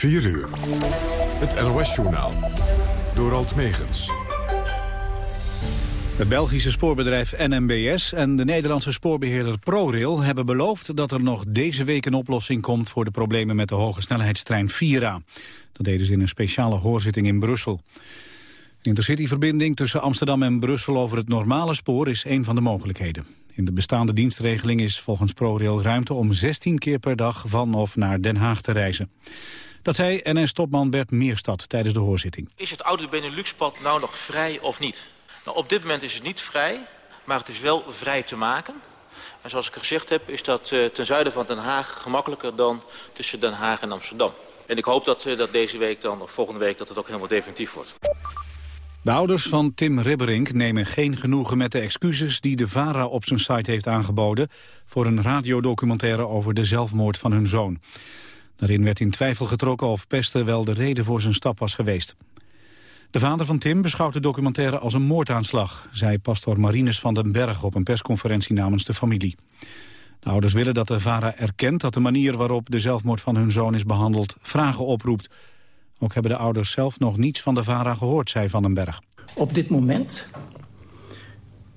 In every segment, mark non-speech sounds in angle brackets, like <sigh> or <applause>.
4 uur. Het NOS-journaal. Door Alt Megens. Het Belgische spoorbedrijf NMBS en de Nederlandse spoorbeheerder ProRail hebben beloofd dat er nog deze week een oplossing komt voor de problemen met de hoge snelheidstrein Vira. Dat deden ze in een speciale hoorzitting in Brussel. De intercityverbinding tussen Amsterdam en Brussel over het normale spoor is een van de mogelijkheden. In de bestaande dienstregeling is volgens ProRail ruimte om 16 keer per dag van of naar Den Haag te reizen. Dat zei NS-topman Bert Meerstad tijdens de hoorzitting. Is het oude Beneluxpad nou nog vrij of niet? Nou, op dit moment is het niet vrij, maar het is wel vrij te maken. En zoals ik gezegd heb, is dat uh, ten zuiden van Den Haag gemakkelijker dan tussen Den Haag en Amsterdam. En ik hoop dat, uh, dat deze week dan, of volgende week, dat het ook helemaal definitief wordt. De ouders van Tim Ribberink nemen geen genoegen met de excuses die de VARA op zijn site heeft aangeboden voor een radiodocumentaire over de zelfmoord van hun zoon. Daarin werd in twijfel getrokken of pesten wel de reden voor zijn stap was geweest. De vader van Tim beschouwt de documentaire als een moordaanslag, zei pastor Marinus van den Berg op een persconferentie namens de familie. De ouders willen dat de VARA erkent dat de manier waarop de zelfmoord van hun zoon is behandeld vragen oproept. Ook hebben de ouders zelf nog niets van de VARA gehoord, zei Van den Berg. Op dit moment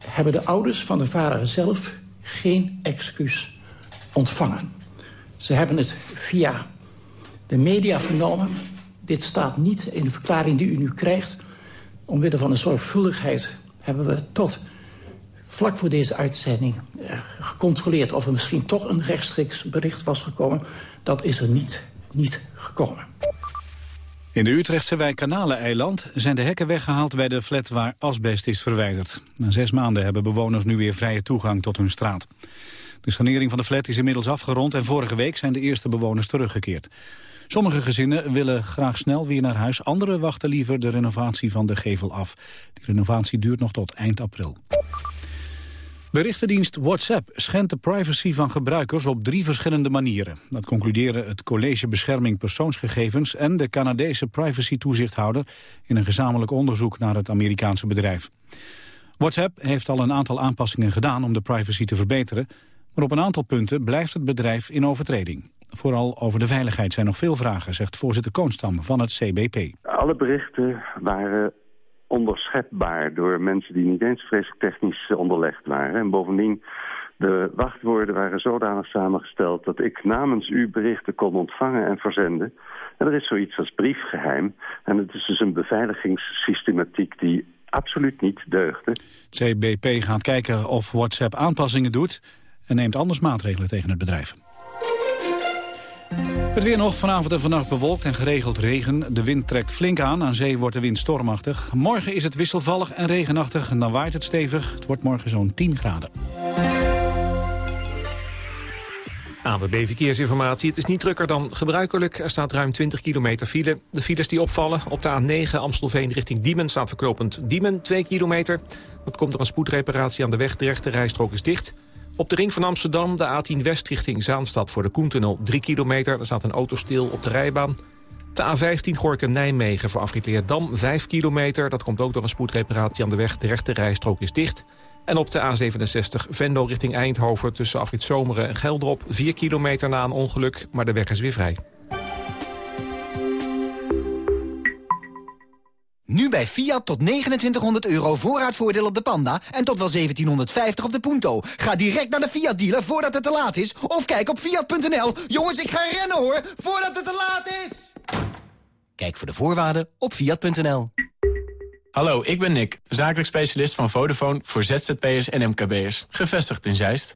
hebben de ouders van de VARA zelf geen excuus ontvangen. Ze hebben het via de media vernomen. Dit staat niet in de verklaring die u nu krijgt. Omwille van de zorgvuldigheid hebben we tot vlak voor deze uitzending eh, gecontroleerd... of er misschien toch een rechtstreeks bericht was gekomen. Dat is er niet, niet gekomen. In de Utrechtse wijk Kanaleneiland zijn de hekken weggehaald bij de flat waar asbest is verwijderd. Na zes maanden hebben bewoners nu weer vrije toegang tot hun straat. De sanering van de flat is inmiddels afgerond en vorige week zijn de eerste bewoners teruggekeerd. Sommige gezinnen willen graag snel weer naar huis, anderen wachten liever de renovatie van de gevel af. Die renovatie duurt nog tot eind april. Berichtendienst WhatsApp schendt de privacy van gebruikers op drie verschillende manieren. Dat concluderen het College Bescherming Persoonsgegevens en de Canadese privacy-toezichthouder in een gezamenlijk onderzoek naar het Amerikaanse bedrijf. WhatsApp heeft al een aantal aanpassingen gedaan om de privacy te verbeteren, maar op een aantal punten blijft het bedrijf in overtreding. Vooral over de veiligheid zijn nog veel vragen, zegt voorzitter Koonstam van het CBP. Alle berichten waren onderschepbaar door mensen die niet eens vreselijk technisch onderlegd waren. En bovendien, de wachtwoorden waren zodanig samengesteld dat ik namens u berichten kon ontvangen en verzenden. En er is zoiets als briefgeheim. En het is dus een beveiligingssystematiek die absoluut niet deugde. Het CBP gaat kijken of WhatsApp aanpassingen doet en neemt anders maatregelen tegen het bedrijf. Het weer nog vanavond en vannacht bewolkt en geregeld regen. De wind trekt flink aan. Aan zee wordt de wind stormachtig. Morgen is het wisselvallig en regenachtig. En dan waait het stevig. Het wordt morgen zo'n 10 graden. ANWB Verkeersinformatie. Het is niet drukker dan gebruikelijk. Er staat ruim 20 kilometer file. De files die opvallen op de A9 Amstelveen richting Diemen... staat verknopend Diemen, 2 kilometer. Dat komt door een spoedreparatie aan de weg. De rechte rijstrook is dicht. Op de ring van Amsterdam, de A10 West richting Zaanstad voor de Koentunnel 3 kilometer. Er staat een auto stil op de rijbaan. De A15 Gorken-Nijmegen voor afrit Dam 5 kilometer. Dat komt ook door een spoedreparatie aan de weg. De rechte rijstrook is dicht. En op de A67 Vendo richting Eindhoven tussen afrit Zomeren en Geldrop 4 kilometer na een ongeluk. Maar de weg is weer vrij. Nu bij Fiat tot 2900 euro voorraadvoordeel op de Panda en tot wel 1750 op de Punto. Ga direct naar de Fiat dealer voordat het te laat is of kijk op fiat.nl. Jongens, ik ga rennen hoor, voordat het te laat is. Kijk voor de voorwaarden op fiat.nl. Hallo, ik ben Nick, zakelijk specialist van Vodafone voor ZZP'ers en MKB'ers. Gevestigd in Zeist.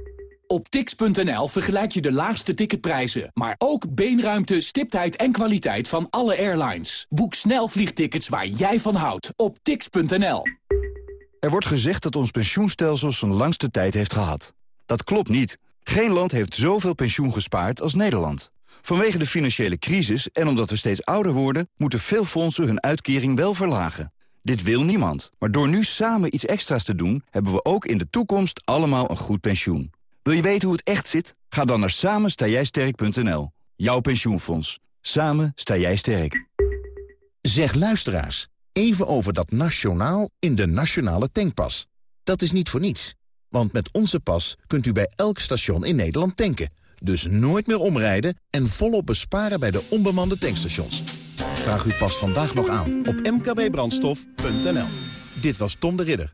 Op tix.nl vergelijk je de laagste ticketprijzen, maar ook beenruimte, stiptheid en kwaliteit van alle airlines. Boek snel vliegtickets waar jij van houdt op tix.nl. Er wordt gezegd dat ons pensioenstelsel zijn langste tijd heeft gehad. Dat klopt niet. Geen land heeft zoveel pensioen gespaard als Nederland. Vanwege de financiële crisis en omdat we steeds ouder worden... moeten veel fondsen hun uitkering wel verlagen. Dit wil niemand. Maar door nu samen iets extra's te doen... hebben we ook in de toekomst allemaal een goed pensioen. Wil je weten hoe het echt zit? Ga dan naar samenstaaijsterk.nl. Jouw pensioenfonds. Samen sta jij sterk. Zeg luisteraars, even over dat nationaal in de nationale tankpas. Dat is niet voor niets. Want met onze pas kunt u bij elk station in Nederland tanken. Dus nooit meer omrijden en volop besparen bij de onbemande tankstations. Vraag uw pas vandaag nog aan op mkbbrandstof.nl. Dit was Tom de Ridder.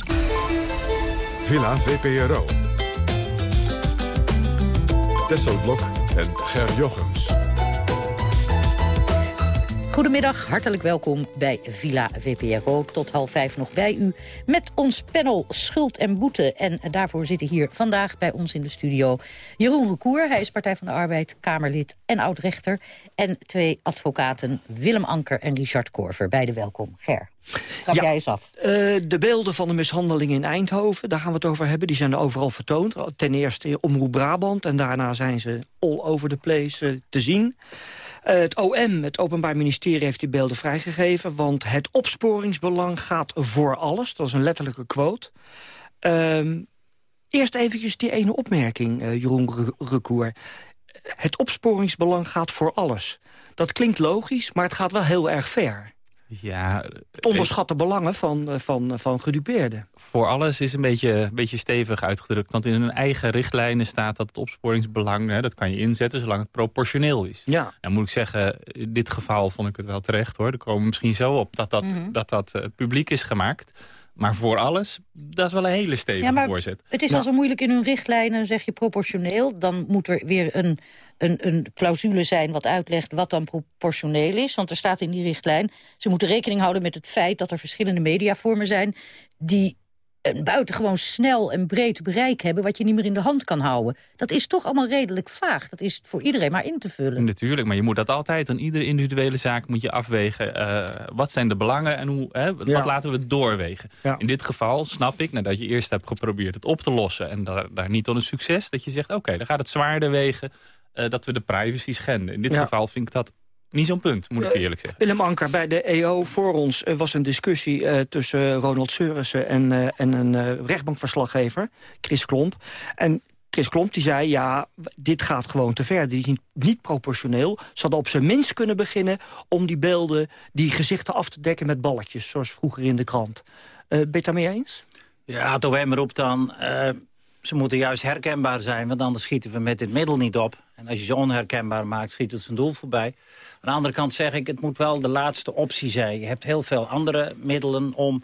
Villa VPRO. Tesselblok en Ger Jochems. Goedemiddag, hartelijk welkom bij Villa VPRO. Tot half vijf nog bij u met ons panel Schuld en Boete. En daarvoor zitten hier vandaag bij ons in de studio Jeroen Recour. Hij is Partij van de Arbeid, Kamerlid en oud-rechter. En twee advocaten, Willem Anker en Richard Korver. Beide welkom. Ger. Trap jij eens af. Uh, de beelden van de mishandeling in Eindhoven, daar gaan we het over hebben. Die zijn er overal vertoond. Ten eerste in Omroep Brabant en daarna zijn ze all over the place uh, te zien. Uh, het OM, het Openbaar Ministerie, heeft die beelden vrijgegeven... want het opsporingsbelang gaat voor alles. Dat is een letterlijke quote. Uh, eerst eventjes die ene opmerking, uh, Jeroen Recour. Het opsporingsbelang gaat voor alles. Dat klinkt logisch, maar het gaat wel heel erg ver. Ja, onderschatte belangen van, van, van gedupeerden. Voor alles is een beetje, een beetje stevig uitgedrukt. Want in hun eigen richtlijnen staat dat het opsporingsbelang... Hè, dat kan je inzetten zolang het proportioneel is. Ja. Dan moet ik zeggen, in dit geval vond ik het wel terecht. hoor. Er komen misschien zo op dat dat, Mhm. dat, dat uh, publiek is gemaakt. Maar voor alles, dat is wel een hele stevige Ja, maar voorzet. Het is Ja. al zo moeilijk in hun richtlijnen, zeg je proportioneel. Dan moet er weer een, een, een clausule zijn wat uitlegt wat dan proportioneel is. Want er staat in die richtlijn, ze moeten rekening houden met het feit... dat er verschillende mediavormen zijn die een buitengewoon snel en breed bereik hebben... wat je niet meer in de hand kan houden. Dat is toch allemaal redelijk vaag. Dat is voor iedereen maar in te vullen. Natuurlijk, maar je moet dat altijd aan iedere individuele zaak moet je afwegen. eh, wat zijn de belangen en hoe, hè, wat Ja. laten we doorwegen? In dit geval snap ik, nadat je eerst hebt geprobeerd het op te lossen... en daar, daar niet tot een succes, dat je zegt... oké, dan gaat het zwaarder wegen eh, dat we de privacy schenden. In dit Ja. geval vind ik dat niet zo'n punt, moet ik eerlijk zeggen. Willem Anker, bij de EO voor ons eh, was een discussie eh, tussen Ronald Seurissen en, eh, en een eh, rechtbankverslaggever, Chris Klomp. En Chris Klomp die zei, ja, dit gaat gewoon te ver. Dit is niet, niet proportioneel. Ze hadden op zijn minst kunnen beginnen om die beelden, die gezichten af te dekken met balletjes, zoals vroeger in de krant. Eh ben je het daarmee eens? Ja, het OM roept dan... eh, ze moeten juist herkenbaar zijn, want anders schieten we met dit middel niet op. En als je ze onherkenbaar maakt, schiet het zijn doel voorbij. Aan de andere kant zeg ik, het moet wel de laatste optie zijn. Je hebt heel veel andere middelen om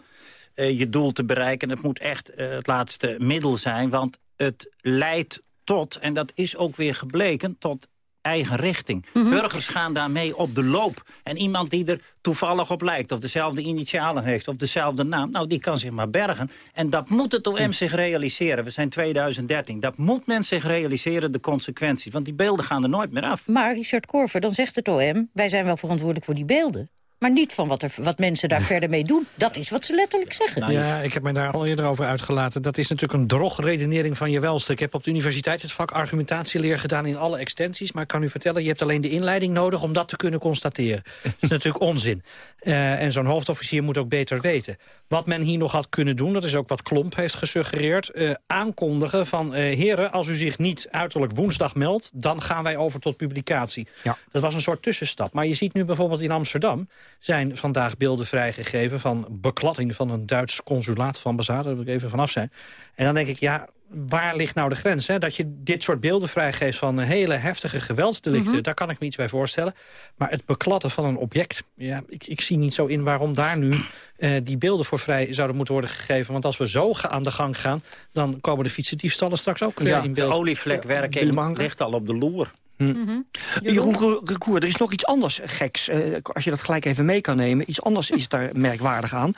eh, je doel te bereiken. Het moet echt eh, het laatste middel zijn, want het leidt tot... en dat is ook weer gebleken, tot eigen richting. Burgers gaan daarmee op de loop. En iemand die er toevallig op lijkt, of dezelfde initialen heeft... of dezelfde naam, nou, die kan zich maar bergen. En dat moet het OM zich realiseren. We zijn 2013. Dat moet men zich realiseren, de consequenties. Want die beelden gaan er nooit meer af. Maar Richard Korver, dan zegt het OM... wij zijn wel verantwoordelijk voor die beelden. Maar niet van wat, er, wat mensen daar <laughs> verder mee doen. Dat is wat ze letterlijk zeggen. Ja, ik heb mij daar al eerder over uitgelaten. Dat is natuurlijk een drogredenering van je welste. Ik heb op de universiteit het vak argumentatieleer gedaan in alle extensies. Maar ik kan u vertellen, je hebt alleen de inleiding nodig om dat te kunnen constateren. <laughs> dat is natuurlijk onzin. Eh, en zo'n hoofdofficier moet ook beter weten. Wat men hier nog had kunnen doen, dat is ook wat Klomp heeft gesuggereerd. eh, aankondigen van, eh, heren, als u zich niet uiterlijk woensdag meldt... dan gaan wij over tot publicatie. Dat was een soort tussenstap. Maar je ziet nu bijvoorbeeld in Amsterdam... zijn vandaag beelden vrijgegeven van beklatting van een Duits consulaat of ambassade. Daar wil ik even vanaf zijn. En dan denk ik, ja, waar ligt nou de grens? Hè? Dat je dit soort beelden vrijgeeft van hele heftige geweldsdelicten... Mhm. daar kan ik me iets bij voorstellen. Maar het beklatten van een object... Ja, ik, ik zie niet zo in waarom daar nu eh, die beelden voor vrij zouden moeten worden gegeven. Want als we zo aan de gang gaan... dan komen de fietsendiefstallen straks ook eh, Ja, in de beeld. olievlekwerking Willem Anker? ligt al op de loer. Hm. Jeroen Recour, er is nog iets anders geks. Uh, als je dat gelijk even mee kan nemen. Iets anders is daar <laughs> merkwaardig aan.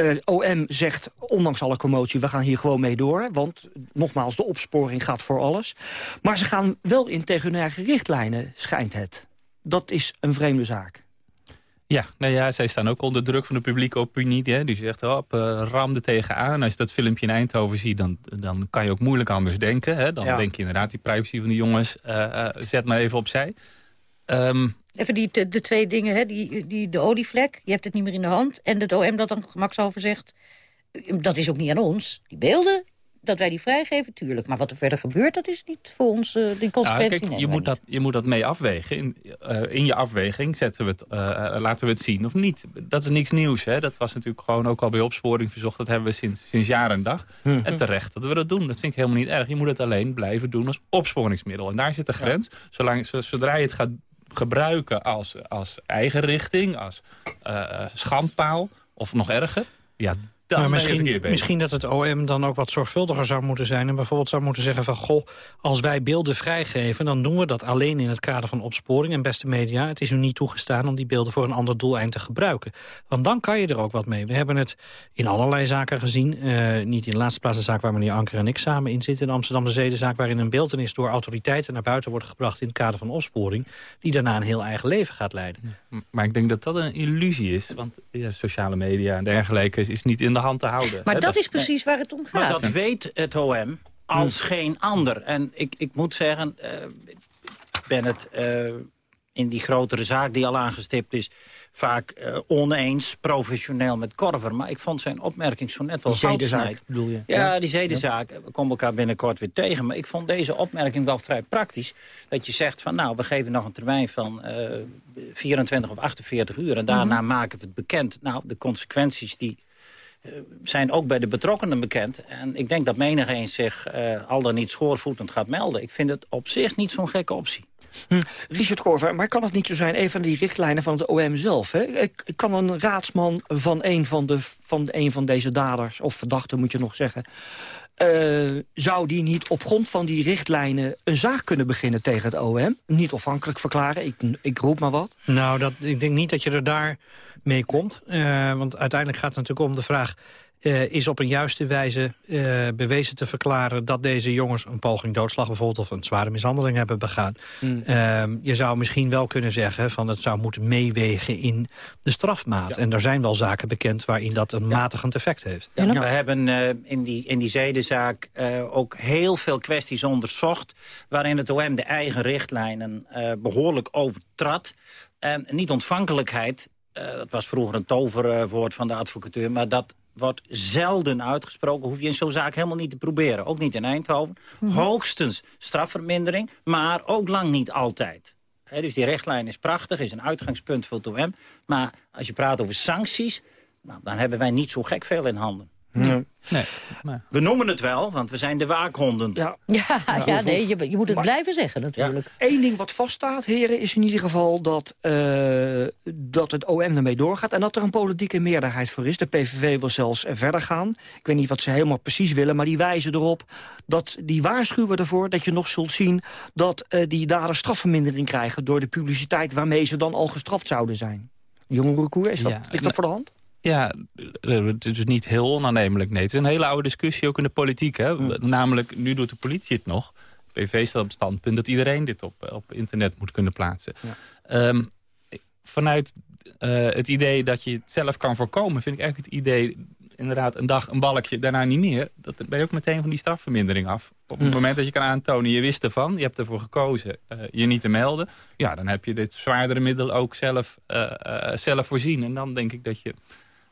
Uh, OM zegt, ondanks alle commotie, we gaan hier gewoon mee door. Want, nogmaals, de opsporing gaat voor alles. Maar ze gaan wel in tegen hun eigen richtlijnen, schijnt het. Dat is een vreemde zaak. Ja, nou ja, zij staan ook onder druk van de publieke opinie. Hè? Die zegt, op, uh, ram er tegenaan. Als je dat filmpje in Eindhoven ziet, dan, dan kan je ook moeilijk anders denken. Hè? Dan denk je inderdaad, die privacy van de jongens, uh, uh, zet maar even opzij. Um, even die, de, de, twee dingen, hè? Die, die, de olievlek, je hebt het niet meer in de hand. En het OM dat dan gemakshalve zegt, dat is ook niet aan ons. Die beelden, dat wij die vrijgeven, tuurlijk. Maar wat er verder gebeurt, dat is niet voor ons uh, die consequentie. Nou, kijk, je, moet dat, je moet dat mee afwegen. In, uh, in je afweging zetten we het, uh, laten we het zien of niet. Dat is niks nieuws. Hè? Dat was natuurlijk gewoon ook al bij opsporing verzocht. Dat hebben we sinds, sinds jaar en dag. Hmm. En terecht dat we dat doen. Dat vind ik helemaal niet erg. Je moet het alleen blijven doen als opsporingsmiddel. En daar zit de grens. Ja. Zolang, zodra je het gaat gebruiken als, als eigen richting, als schandpaal of nog erger... Ja, maar misschien, misschien dat het OM dan ook wat zorgvuldiger zou moeten zijn... en bijvoorbeeld zou moeten zeggen van... goh, als wij beelden vrijgeven, dan doen we dat alleen in het kader van opsporing. En beste media, het is u niet toegestaan om die beelden voor een ander doeleind te gebruiken. Want dan kan je er ook wat mee. We hebben het in allerlei zaken gezien. Uh, niet in de laatste plaats de zaak waar meneer Anker en ik samen in zitten... in Amsterdam de Zedenzaak, waarin een beeldenis door autoriteiten naar buiten wordt gebracht... in het kader van opsporing, die daarna een heel eigen leven gaat leiden. Maar ik denk dat dat een illusie is. Want ja, sociale media en dergelijke is niet in de hand te houden. Maar dat, is precies waar het om gaat. Maar dat weet het OM als hm. geen ander. En ik, ik moet zeggen, uh, ik ben het uh, in die grotere zaak die al aangestipt is vaak uh, oneens, professioneel met Korver. Maar ik vond zijn opmerking zo net wel Die zedenzaak bedoel je? Ja, die zedenzaak. We komen elkaar binnenkort weer tegen. Maar ik vond deze opmerking wel vrij praktisch. Dat je zegt van nou, we geven nog een termijn van uh, 24 of 48 uur. En daarna mm -hmm. maken we het bekend. Nou, de consequenties die zijn ook bij de betrokkenen bekend. En ik denk dat menigeen zich uh, al dan niet schoorvoetend gaat melden. Ik vind het op zich niet zo'n gekke optie. Hm. Richard Korver, maar kan het niet zo zijn, een van die richtlijnen van het OM zelf... Hè? kan een raadsman van een van, de, van een van deze daders, of verdachten moet je nog zeggen... Uh, zou die niet op grond van die richtlijnen een zaak kunnen beginnen tegen het OM? Niet afhankelijk verklaren, ik, ik roep maar wat. Nou, dat, ik denk niet dat je er daar mee komt. Uh, want uiteindelijk gaat het natuurlijk om de vraag... Uh, is op een juiste wijze uh, bewezen te verklaren... dat deze jongens een poging doodslag bijvoorbeeld... of een zware mishandeling hebben begaan. Mm. Uh, je zou misschien wel kunnen zeggen... van het zou moeten meewegen in de strafmaat. Ja. En er zijn wel zaken bekend waarin dat een ja. matigend effect heeft. Ja, we hebben uh, in, die, in die zedenzaak ook heel veel kwesties onderzocht... waarin het OM de eigen richtlijnen behoorlijk overtrad. En niet-ontvankelijkheid, dat was vroeger een toverwoord van de advocatuur... maar dat wordt zelden uitgesproken. Hoef je in zo'n zaak helemaal niet te proberen. Ook niet in Eindhoven. Mm -hmm. Hoogstens strafvermindering, maar ook lang niet altijd. He, dus die richtlijn is prachtig, is een uitgangspunt voor het OM. Maar als je praat over sancties, nou, dan hebben wij niet zo gek veel in handen. Nee. We noemen het wel, want we zijn de waakhonden. Ja, ja, ja nee, je, je moet het maar, blijven zeggen natuurlijk. Ja. Eén ding wat vaststaat, heren, is in ieder geval dat, uh, dat het OM ermee doorgaat... en dat er een politieke meerderheid voor is. De PVV wil zelfs verder gaan. Ik weet niet wat ze helemaal precies willen, maar die wijzen erop... dat die waarschuwen ervoor dat je nog zult zien... dat uh, die daders strafvermindering krijgen... door de publiciteit waarmee ze dan al gestraft zouden zijn. Jonge Recour, is dat, ligt dat voor de hand? Ja, het is niet heel onaannemelijk. Nee, het is een hele oude discussie, ook in de politiek. Hè? Mm. Namelijk, nu doet de politie het nog. PV staat op het standpunt dat iedereen dit op, op internet moet kunnen plaatsen. Ja. Um, vanuit uh, het idee dat je het zelf kan voorkomen... vind ik eigenlijk het idee, inderdaad, een dag een balkje, daarna niet meer... dat ben je ook meteen van die strafvermindering af. Op het mm. moment dat je kan aantonen, je wist ervan... je hebt ervoor gekozen uh, je niet te melden... ja, dan heb je dit zwaardere middel ook zelf, uh, zelf voorzien. En dan denk ik dat je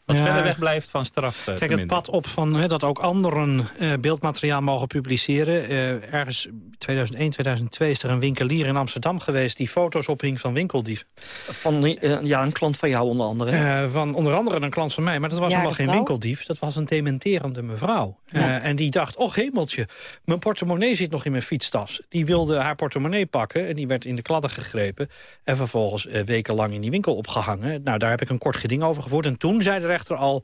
wat ja. verder weg blijft van straf. Uh, Kijk, het pad op van he, dat ook anderen uh, beeldmateriaal mogen publiceren. Uh, ergens 2001, 2002 is er een winkelier in Amsterdam geweest... die foto's ophing van winkeldieven. Van ja, een klant van jou onder andere? van onder andere een klant van mij, maar dat was helemaal geen winkeldief. Dat was een dementerende mevrouw. Ja. en die dacht, oh hemeltje, mijn portemonnee zit nog in mijn fietstas. Die wilde haar portemonnee pakken en die werd in de kladden gegrepen. En vervolgens wekenlang in die winkel opgehangen. Nou, daar heb ik een kort geding over gevoerd. En toen zei de rechter al...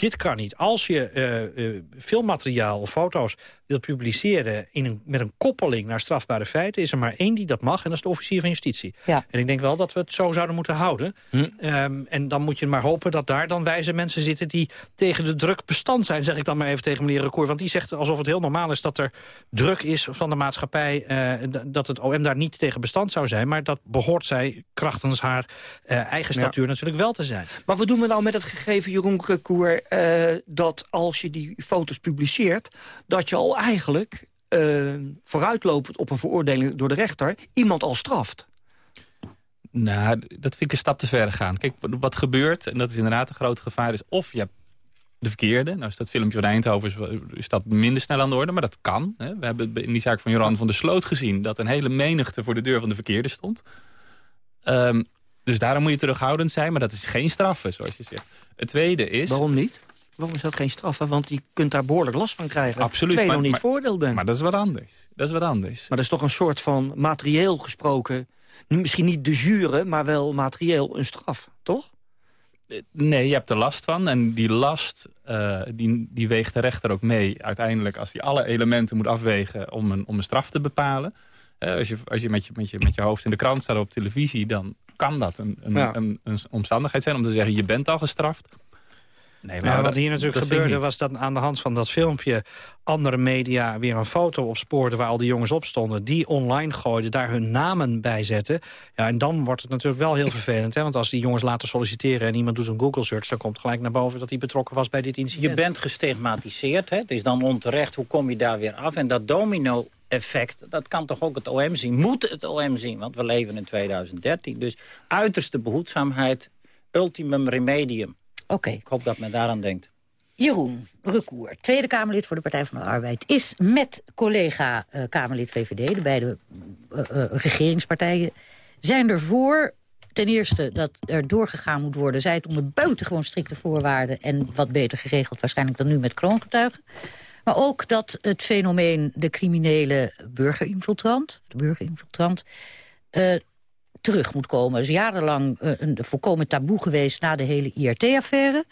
dit kan niet. Als je eh, eh, filmmateriaal of foto's wilt publiceren in een, met een koppeling naar strafbare feiten... is er maar één die dat mag en dat is de officier van justitie. Ja. En ik denk wel dat we het zo zouden moeten houden. Hm. Ehm, en dan moet je maar hopen dat daar dan wijze mensen zitten... die tegen de druk bestand zijn, zeg ik dan maar even tegen meneer Recour. Want die zegt alsof het heel normaal is dat er druk is van de maatschappij... eh, dat het OM daar niet tegen bestand zou zijn. Maar dat behoort zij krachtens haar eh, eigen Ja. statuur natuurlijk wel te zijn. Maar wat doen we nou met het gegeven, Jeroen Recour... eh, dat als je die foto's publiceert... dat je al eigenlijk eh, vooruitlopend op een veroordeling door de rechter... iemand al straft? Nou, dat vind ik een stap te ver gaan. Kijk, wat- gebeurt, en dat is inderdaad een groot gevaar... is of je hebt de verkeerde. Nou is dat filmpje van Eindhoven is, is dat minder snel aan de orde, maar dat kan. Hè. We hebben in die zaak van Joran van der Sloot gezien... dat een hele menigte voor de deur van de verkeerde stond. Ehm, dus daarom moet je terughoudend zijn, maar dat is geen straffe, zoals je zegt. Het tweede is... Waarom niet? Waarom is dat geen straffe? Want je kunt daar behoorlijk last van krijgen. Absoluut. Terwijl je nog niet veroordeeld bent. Maar dat is wat anders. Dat is wat anders. Maar dat is toch een soort van materieel gesproken... misschien niet de jure, maar wel materieel een straf, toch? Nee, je hebt er last van. En die last, eh, die, die weegt de rechter ook mee. Uiteindelijk, als hij alle elementen moet afwegen om een, om een straf te bepalen. Als je, als je, met, je, met, je met je hoofd in de krant staat op televisie... dan kan dat een, een, Ja. een, een omstandigheid zijn om te zeggen... je bent al gestraft. Nee, Maar dat- wat hier natuurlijk gebeurde was dat aan de hand van dat filmpje... andere media weer een foto opspoorden waar al die jongens op stonden... die online gooiden, daar hun namen bij zetten. Ja, en dan wordt het natuurlijk wel heel vervelend. Hè? Want als die jongens laten solliciteren en iemand doet een Google-search... dan komt gelijk naar boven dat hij betrokken was bij dit incident. Je bent gestigmatiseerd, hè? het is dan onterecht. Hoe kom je daar weer af? En dat domino-effect, dat kan toch ook het OM zien? Moet het OM zien, want we leven in 2013. Dus uiterste behoedzaamheid, ultimum remedium. Oké. Ik hoop dat men daaraan denkt. Jeroen Recour, Tweede Kamerlid voor de Partij van de Arbeid... is met collega eh, Kamerlid VVD, de beide eh, eh, regeringspartijen... zijn ervoor ten eerste dat er doorgegaan moet worden... zij het onder buitengewoon strikte voorwaarden... en wat beter geregeld waarschijnlijk dan nu met kroongetuigen. Maar ook dat het fenomeen de criminele burgerinfiltrant... de burgerinfiltrant... terug moet komen. Er is jarenlang eh, een volkomen taboe geweest na de hele IRT-affaire...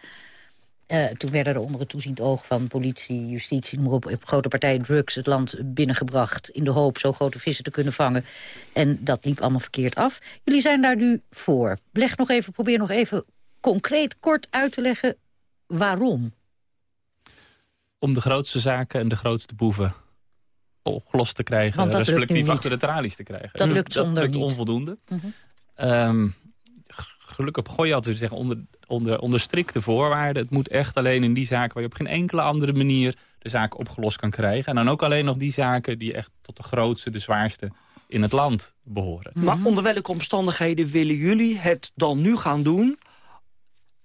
Eh, toen werden er onder het toeziend oog van politie, justitie... maar op grote partijen drugs het land binnengebracht... in de hoop zo grote vissen te kunnen vangen. En dat liep allemaal verkeerd af. Jullie zijn daar nu voor. Leg nog even, probeer nog even concreet, kort uit te leggen waarom. Om de grootste zaken en de grootste boeven opgelost te krijgen... Dat respectief achter de tralies te krijgen. Dat lukt zonder lukt niet. onvoldoende. Mhm. Ehm, gelukkig gooi je altijd zeggen onder, onder, onder strikte voorwaarden. Het moet echt alleen in die zaken waar je op geen enkele andere manier de zaak opgelost kan krijgen. En dan ook alleen nog die zaken die echt tot de grootste, de zwaarste in het land behoren. Maar onder welke omstandigheden willen jullie het dan nu gaan doen...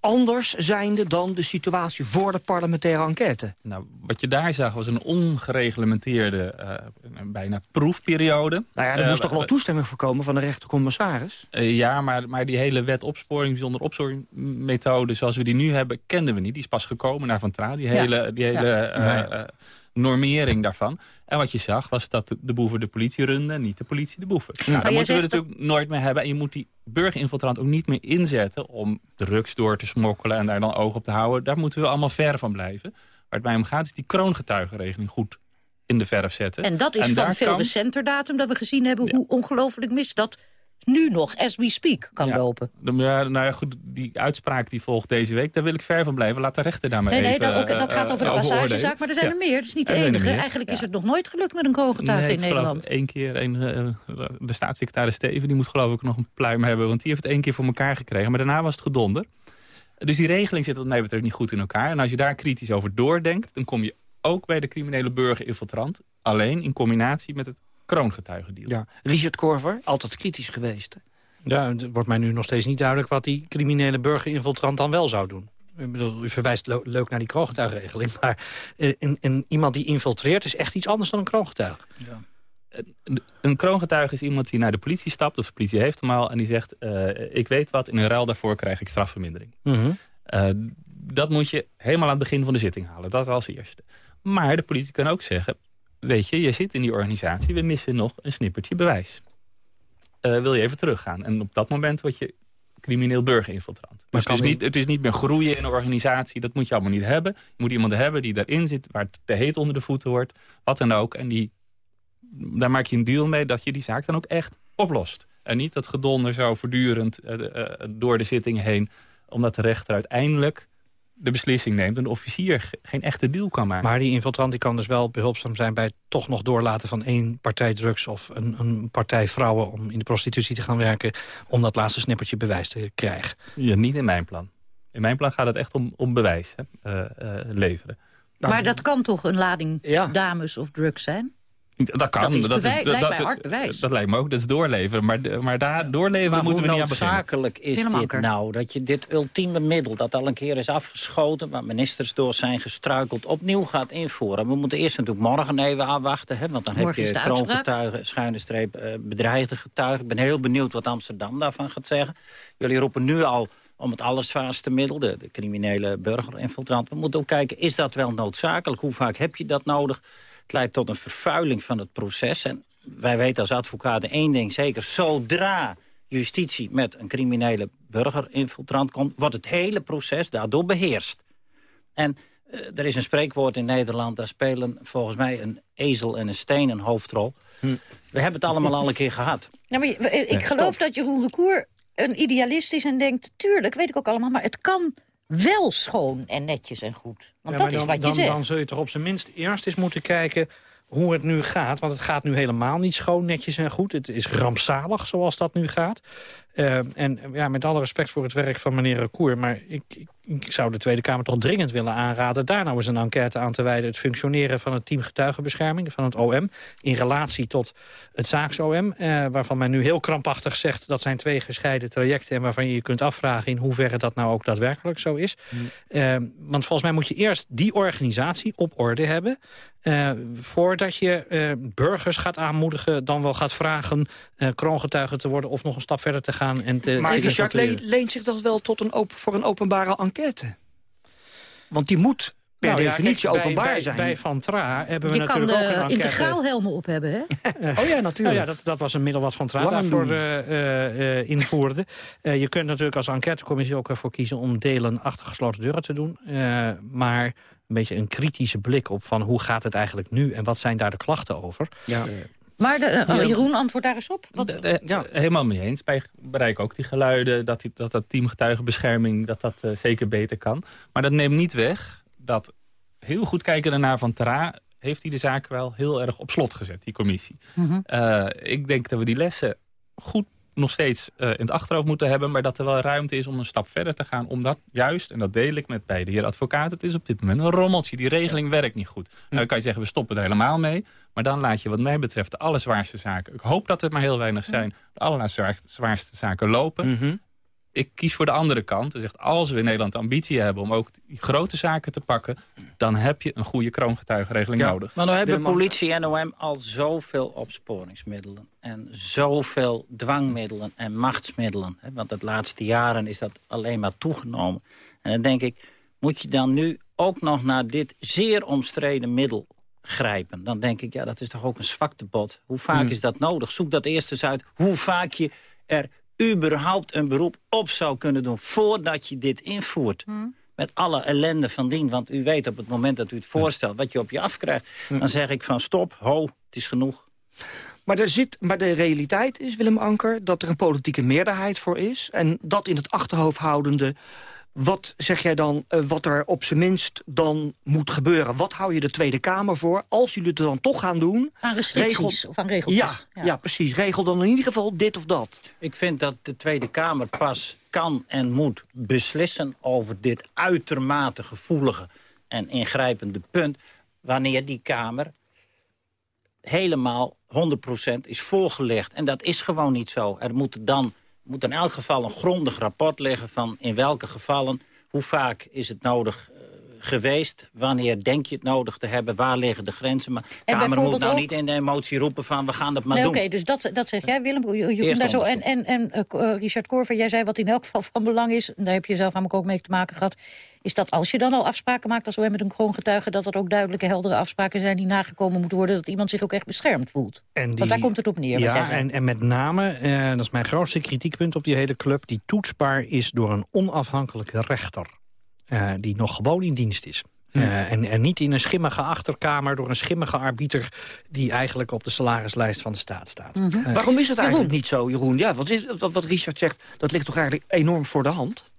anders zijnde dan de situatie voor de parlementaire enquête? Nou, wat je daar zag was een ongereglementeerde, eh, een bijna proefperiode. Nou ja, er Eh, moest toch wel toestemming voor komen van de rechtercommissaris? Eh, ja, maar, maar die hele wet opsporing, bijzonder opsporingmethode zoals we die nu hebben, kenden we niet. Die is pas gekomen naar Van Tra, die Ja. hele, die hele Ja. Normering daarvan. En wat je zag was dat de, boeven de politie runden, niet de politie de boeven. Nou, Maar jij moeten we natuurlijk nooit meer hebben. En je moet die burgerinfiltrant ook niet meer inzetten om drugs door te smokkelen en daar dan oog op te houden. Daar moeten we allemaal ver van blijven. Waar het mij om gaat is die kroongetuigenregeling goed in de verf zetten. En dat is van veel kan- recenter datum dat we gezien hebben... hoe ongelooflijk mis dat nu nog, as we speak, kan Ja. lopen. Ja, nou ja, goed, die uitspraak die volgt deze week, daar wil ik ver van blijven. Laat de rechter daar maar Nee, nee, even dat, ook, dat eh, gaat over de eh, passagezaak, maar er zijn Ja. er meer. Dat is niet de enige. Eigenlijk is het nog nooit gelukt met een Nee, in Nederland. één keer, een, eh, de staatssecretaris Steven, die moet geloof ik nog een pluim hebben. Want die heeft het één keer voor elkaar gekregen. Maar daarna was het gedonder. Dus die regeling zit wat mij betreft niet goed in elkaar. En als je daar kritisch over doordenkt, dan kom je ook bij de criminele burgerinfiltrant. Alleen in combinatie met het kroongetuigendeal. Ja. Richard Korver, altijd kritisch geweest. Ja, het wordt mij nu nog steeds niet duidelijk... wat die criminele burgerinfiltrant dan wel zou doen. Ik bedoel, u verwijst lo- leuk naar die kroongetuigenregeling... <laughs> maar eh, een, een, iemand die infiltreert is echt iets anders dan een kroongetuige. Een- Een kroongetuige is iemand die naar de politie stapt, of de politie heeft hem al, en die zegt, eh, ik weet wat, in een ruil daarvoor krijg ik strafvermindering. Eh, dat moet je helemaal aan het begin van de zitting halen, dat als eerste. Maar de politie kan ook zeggen, weet je, je zit in die organisatie, we missen nog een snippertje bewijs. Eh, wil je even teruggaan? En op dat moment word je crimineel burgerinfiltrant. Dus het is, niet, het is niet meer groeien in een organisatie, dat moet je allemaal niet hebben. Je moet iemand hebben die daarin zit, waar het te heet onder de voeten wordt. Wat dan ook. En die, daar maak je een deal mee dat je die zaak dan ook echt oplost. En niet dat gedonder zo voortdurend door de zitting heen. Omdat de rechter uiteindelijk de beslissing neemt... en de officier geen echte deal kan maken. Maar die infiltrant die kan dus wel behulpzaam zijn... bij het toch nog doorlaten van één partij drugs... of een, een partij vrouwen om in de prostitutie te gaan werken... om dat laatste snippertje bewijs te krijgen. Ja, niet in mijn plan. In mijn plan gaat het echt om, om bewijs hè, uh, uh, leveren. Maar dat kan toch een lading dames of drugs zijn? Dat kan. Dat, is dat, dat, lijkt mij hard bewijs. Dat lijkt me ook, dat is doorleveren. Maar, maar daar doorleveren maar moeten we niet aan beginnen. noodzakelijk is dit Anker. nou? Dat je dit ultieme middel, dat al een keer is afgeschoten... waar ministers door zijn gestruikeld, opnieuw gaat invoeren. We moeten eerst natuurlijk morgen even afwachten. Hè, want dan Morgen heb je kroongetuigen, schuine streep, eh, bedreigde getuigen. Ik ben heel benieuwd wat Amsterdam daarvan gaat zeggen. Jullie roepen nu al om het allerzwaarste middel, de, de criminele burgerinfiltrant. We moeten ook kijken, is dat wel noodzakelijk? Hoe vaak heb je dat nodig? Het leidt tot een vervuiling van het proces. En wij weten als advocaten één ding zeker. Zodra justitie met een criminele burgerinfiltrant komt... wordt het hele proces daardoor beheerst. En uh, er is een spreekwoord in Nederland... daar spelen volgens mij een ezel en een steen een hoofdrol. Hm. We hebben het allemaal al een keer gehad. Nou, maar ik geloof dat Jeroen Recour een idealist is en denkt... tuurlijk, weet ik ook allemaal, maar het kan wel schoon en netjes en goed. Want Ja, dat maar is dan, wat je dan, zegt. Dan zul je toch op zijn minst eerst eens moeten kijken hoe het nu gaat. Want het gaat nu helemaal niet schoon, netjes en goed. Het is rampzalig zoals dat nu gaat. Uh, en ja, met alle respect voor het werk van meneer Recour... maar ik, ik, ik, zou de Tweede Kamer toch dringend willen aanraden... daar nou eens een enquête aan te wijden. Het functioneren van het team getuigenbescherming, van het OM... in relatie tot het zaaks-OM... Uh, waarvan men nu heel krampachtig zegt... dat zijn twee gescheiden trajecten... en waarvan je je kunt afvragen in hoeverre dat nou ook daadwerkelijk zo is. Mm. Uh, want volgens mij moet je eerst die organisatie op orde hebben... Uh, voordat je uh, burgers gaat aanmoedigen, dan wel gaat vragen... Uh, kroongetuige te worden of nog een stap verder te gaan. En te, maar Richard le leent zich dat wel tot een open, voor een openbare enquête? Want die moet per nou, definitie ja, kijk, openbaar bij, zijn. Bij, Van Tra hebben we je kan natuurlijk ook een de enquête. integraal helmen op hebben, hè? oh ja, natuurlijk. Nou ja, dat, dat was een middel wat Van Tra daarvoor uh, uh, invoerde. Uh, je kunt natuurlijk als enquêtecommissie ook ervoor kiezen... om delen achter gesloten deuren te doen. maar een beetje een kritische blik op van hoe gaat het eigenlijk nu... en wat zijn daar de klachten over. Ja. Maar de, oh, Jeroen, antwoord daar eens op. Wat... De, de, ja. Helemaal mee eens. Wij bereiken ook die geluiden dat die, dat, dat teamgetuigenbescherming dat dat uh, zeker beter kan. Maar dat neemt niet weg dat heel goed kijken daarnaar van Tra... heeft hij de zaak wel heel erg op slot gezet, die commissie. Mm -hmm. uh, ik denk dat we die lessen goed nog steeds uh, in het achterhoofd moeten hebben... maar dat er wel ruimte is om een stap verder te gaan. Omdat juist, en dat deel ik met beide heer advocaat... het is op dit moment een rommeltje. Die regeling werkt niet goed. Nou, dan kan je zeggen, we stoppen er helemaal mee. Maar dan laat je wat mij betreft de allerzwaarste zaken... ik hoop dat het maar heel weinig zijn... de allerzwaarste zaken lopen... Mm -hmm. Ik kies voor de andere kant. Dus echt, als we in Nederland de ambitie hebben om ook die grote zaken te pakken... dan heb je een goede kroongetuigenregeling ja, nodig. Maar dan hebben politie en OM al zoveel opsporingsmiddelen... en zoveel dwangmiddelen en machtsmiddelen. Hè? Want de laatste jaren is dat alleen maar toegenomen. En dan denk ik, moet je dan nu ook nog naar dit zeer omstreden middel grijpen? Dan denk ik, ja, dat is toch ook een zwaktebod. Hoe vaak hmm. is dat nodig? Zoek dat eerst eens uit hoe vaak je er überhaupt een beroep op zou kunnen doen... voordat je dit invoert. Hmm. Met alle ellende van dien. Want u weet op het moment dat u het voorstelt... wat je op je afkrijgt. Hmm. Dan zeg ik van stop, ho, het is genoeg. Maar, er zit, maar de realiteit is, Willem Anker... dat er een politieke meerderheid voor is. En dat in het achterhoofd houdende... Wat zeg jij dan, uh, wat er op zijn minst dan moet gebeuren? Wat hou je de Tweede Kamer voor? Als jullie het dan toch gaan doen... Aan restricties regel... of aan regels. Ja, ja. ja, precies. Regel dan in ieder geval dit of dat. Ik vind dat de Tweede Kamer pas kan en moet beslissen... over dit uitermate gevoelige en ingrijpende punt... wanneer die Kamer helemaal 100% is voorgelegd. En dat is gewoon niet zo. Er moet dan moet in elk geval een grondig rapport liggen van in welke gevallen, hoe vaak is het nodig geweest? Wanneer denk je het nodig te hebben? Waar liggen de grenzen? Maar de Kamer moet nou ook- niet in de emotie roepen van we gaan dat maar Nee, doen. Oké, dus dat, dat zeg jij, Willem. Je- je- daar zo, en en, en eh, eh, Richard Korver, jij zei wat in elk geval van belang is... en daar heb je zelf namelijk ook mee te maken gehad... is dat als je dan al afspraken maakt als we met een kroongetuige... dat dat ook duidelijke, heldere afspraken zijn die nagekomen moeten worden... dat iemand zich ook echt beschermd voelt. En die- Want daar komt het op neer. Ja, en, en met name, eh, dat is mijn grootste kritiekpunt op die hele club... die toetsbaar is door een onafhankelijke rechter. Eh, die nog gewoon in dienst is. Eh, en, en niet in een schimmige achterkamer door een schimmige arbiter... die eigenlijk op de salarislijst van de staat staat. Mhm. Eh, Waarom is het eigenlijk niet zo, Jeroen? Ja, wat, is, wat, wat Richard zegt, dat ligt toch eigenlijk enorm voor de hand?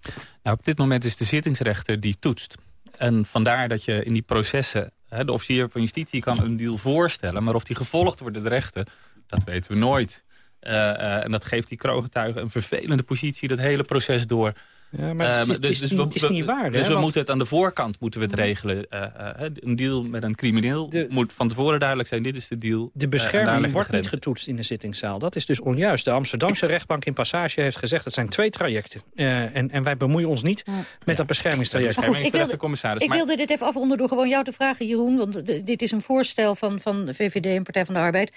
Nou, op dit moment is de zittingsrechter die toetst. En vandaar dat je in die processen... Hè, de officier van justitie kan een deal voorstellen... maar of die gevolgd wordt door de rechter, dat weten we nooit. Eh, eh, en dat geeft die kroongetuigen een vervelende positie... dat hele proces door... Ja, maar het is- het is- het is niet- het is niet waar, hè, Dus we want- moeten het aan de voorkant moeten we het regelen. Eh, eh, een deal met een crimineel moet van tevoren duidelijk zijn... dit is de deal. De eh, bescherming de wordt niet getoetst in de zittingszaal. Dat is dus onjuist. De Amsterdamse rechtbank in Passage heeft gezegd... dat zijn twee trajecten. Eh, en, en wij bemoeien ons niet met dat beschermingstraject. Goed, ik wilde, ik wilde dit even afronden door gewoon jou te vragen, Jeroen. Want dit is een voorstel van, van de VVD en Partij van de Arbeid.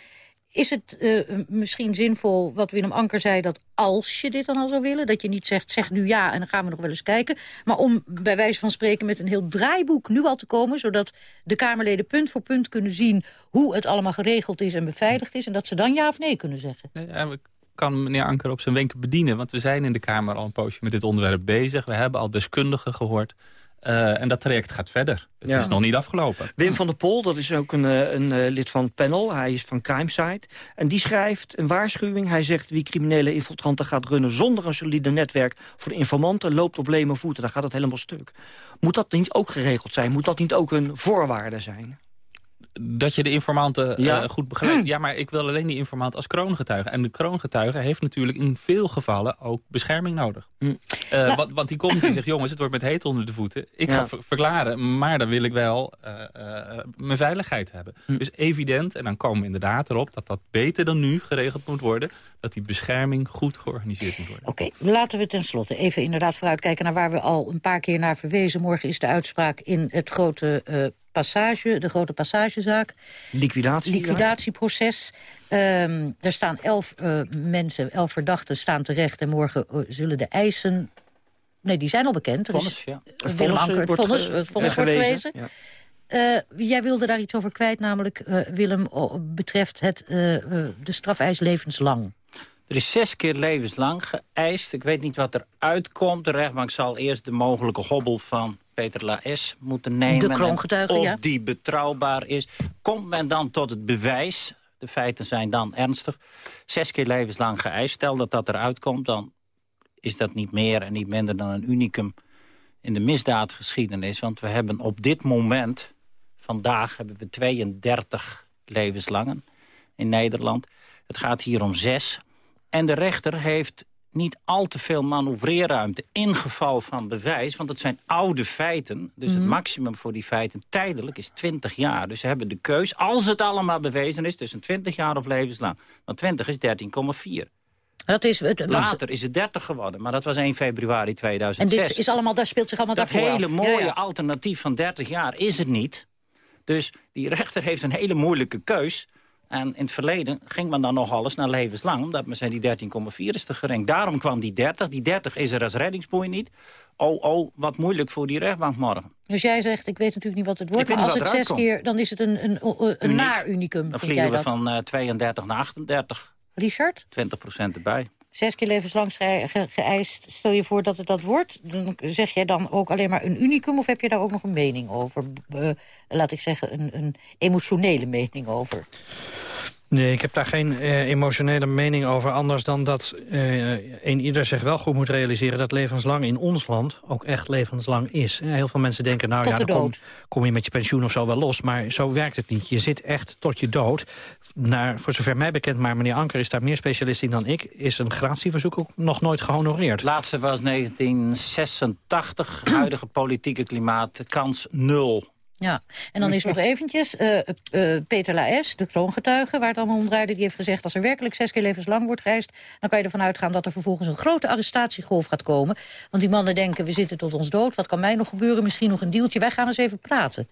Is het eh, misschien zinvol, wat Willem Anker zei... dat als je dit dan al zou willen... dat je niet zegt, zeg nu ja en dan gaan we nog wel eens kijken... maar om bij wijze van spreken met een heel draaiboek nu al te komen... zodat de Kamerleden punt voor punt kunnen zien... hoe het allemaal geregeld is en beveiligd is... en dat ze dan ja of nee kunnen zeggen. Nee, ik kan meneer Anker op zijn wenken bedienen. Want we zijn in de Kamer al een poosje met dit onderwerp bezig. We hebben al deskundigen gehoord. Eh, en dat traject gaat verder. Het Ja. is nog niet afgelopen. Wim van der Pol, dat is ook een, eh, een eh, lid van het panel. Hij is van Crimesite. En die schrijft een waarschuwing. Hij zegt wie criminele infiltranten gaat runnen zonder een solide netwerk voor de informanten loopt op leme voeten. Dan gaat het helemaal stuk. Moet dat niet ook geregeld zijn? Moet dat niet ook een voorwaarde zijn? Dat je de informanten eh, goed begeleidt. <clears throat> Ja, maar ik wil alleen die informant als kroongetuige. En de kroongetuige heeft natuurlijk in veel gevallen ook bescherming nodig. Hm. Eh, Nou- want, want die komt en zegt, jongens, het wordt met heet onder de voeten. Ik Ja. ga ver- verklaren, maar dan wil ik wel eh, mijn veiligheid hebben. Hm. Dus evident, en dan komen we inderdaad erop... dat dat beter dan nu geregeld moet worden. Dat die bescherming goed georganiseerd moet worden. Oké, laten we tenslotte even inderdaad vooruitkijken... naar waar we al een paar keer naar verwezen. Morgen is de uitspraak in het grote eh, passage, de grote passagezaak. Liquidatie. Liquidatieproces. Ehm, er staan elf eh, mensen, elf verdachten staan terecht... en morgen eh, zullen de eisen... Nee, die zijn al bekend. Er is- Vonnis, ja. eh, Willem Anker, het wordt vonnis, ge- het vonnis eh, wordt gewezen. jij wilde daar iets over kwijt, namelijk Willem, betreft het, de strafeis levenslang. Er is zes keer levenslang geëist. Ik weet niet wat er uitkomt. De rechtbank zal eerst de mogelijke hobbel van Peter Laes moeten nemen. De kroongetuige, of ja. die betrouwbaar is. Komt men dan tot het bewijs, de feiten zijn dan ernstig... zes keer levenslang geëist. Stel dat dat eruit komt, dan is dat niet meer en niet minder dan een unicum in de misdaadgeschiedenis. Want we hebben op dit moment, vandaag hebben we 32 levenslangen in Nederland. Het gaat hier om zes. En de rechter heeft niet al te veel manoeuvreerruimte in geval van bewijs. Want het zijn oude feiten. Dus het Mhm. maximum voor die feiten tijdelijk is 20 jaar. Dus ze hebben de keus, als het allemaal bewezen is... tussen 20 jaar of levenslang. Want 20 is 13,4. Dat is, het, want- Later is het 30 geworden, maar dat was 1 februari en 2006. dit is allemaal, daar speelt zich allemaal dat daarvoor hele af. mooie Ja, ja. alternatief van 30 jaar is het niet. Dus die rechter heeft een hele moeilijke keus. En in het verleden ging men dan nog alles naar levenslang... omdat men zei die 13,4 is te gering. Daarom kwam die 30. Die 30 is er als reddingsboei niet. Oh, oh, wat moeilijk voor die rechtbank morgen. Dus jij zegt, ik weet natuurlijk niet wat het wordt... Maar als het zes keer, dan is het een, een, een, naar unicum, Dan vliegen we dat? van eh, 32 naar 38. Richard? 20% erbij. Zes keer levenslang ge- ge- geëist. Stel je voor dat het dat wordt. Dan zeg jij dan ook alleen maar een unicum... of heb je daar ook nog een mening over? Eh, laat ik zeggen, een, een emotionele mening over. Nee, ik heb daar geen eh, emotionele mening over. Anders dan dat eh een ieder zich wel goed moet realiseren... dat levenslang in ons land ook echt levenslang is. Eh, Heel veel mensen denken, nou Tot ja, dan kom, dood. kom je met je pensioen of zo wel los. Maar zo werkt het niet. Je zit echt tot je dood. Naar, voor zover mij bekend, maar meneer Anker is daar meer specialist in dan ik... is een gratieverzoek ook nog nooit gehonoreerd. laatste was 1986, <clears throat> huidige politieke klimaat, kans nul. Ja, en dan is nog eventjes uh, uh, Peter Laes, de kroongetuige... waar het allemaal om draaide, die heeft gezegd... als er werkelijk zes keer levenslang wordt geëist... dan kan je ervan uitgaan dat er vervolgens een grote arrestatiegolf gaat komen. Want die mannen denken, we zitten tot ons dood. Wat kan mij nog gebeuren? Misschien nog een deeltje. Wij gaan eens even praten.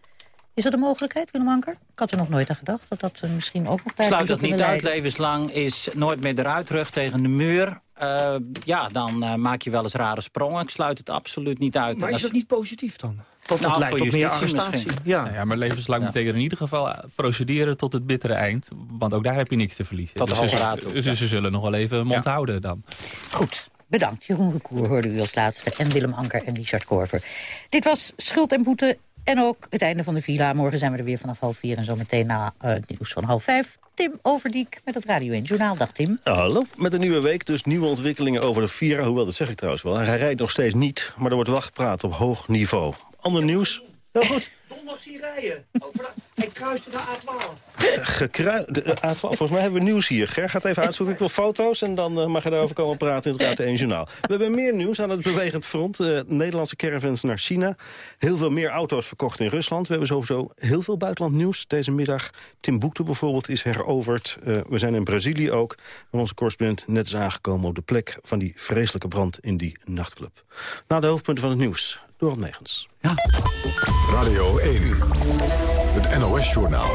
Is dat een mogelijkheid, Willem Anker? Ik had er nog nooit aan gedacht dat dat uh, misschien ook nog tijd Sluit dat niet uit, levenslang is nooit meer eruit terug tegen de muur. Uh, ja, dan uh, maak je wel eens rare sprongen. Ik sluit het absoluut niet uit. Maar is dat niet positief dan? Want dat nou, lijkt op meer arrestatie. Ja. Nou ja, maar levenslang ja. betekent in ieder geval procederen tot het bittere eind. Want ook daar heb je niks te verliezen. Tot dus de ze, raad ook, dus ja. ze zullen nog wel even mond houden dan. Goed. Bedankt. Jeroen Recour hoorde u als laatste. En Willem Anker en Richard Korver. Dit was Schuld en Boete en ook het einde van de villa. Morgen zijn we er weer vanaf half vier en zo meteen na uh, het nieuws van half vijf. Tim Overdiek met het Radio 1 Journaal. Dag Tim. Hallo, met een nieuwe week dus nieuwe ontwikkelingen over de Vira. Hoewel, dat zeg ik trouwens wel. Hij rijdt nog steeds niet, maar er wordt wel gepraat op hoog niveau. Ander nieuws? Heel goed. Donderdag zie rijden. Over de, ik kruiste de A12. Gekru de A12. Volgens mij hebben we nieuws hier. Ger gaat even uitzoeken. Ik wil foto's en dan uh, mag je daarover komen praten in het Radio 1 Journaal. We hebben meer nieuws aan het bewegend front. Uh, Nederlandse caravans naar China. Heel veel meer auto's verkocht in Rusland. We hebben sowieso heel veel buitenland nieuws deze middag. Timbuktu bijvoorbeeld is heroverd. Uh, we zijn in Brazilië ook. Waar onze correspondent net is aangekomen op de plek van die vreselijke brand in die nachtclub. Na de hoofdpunten van het nieuws. Door op negens. Ja. Radio 1. Het NOS-journaal.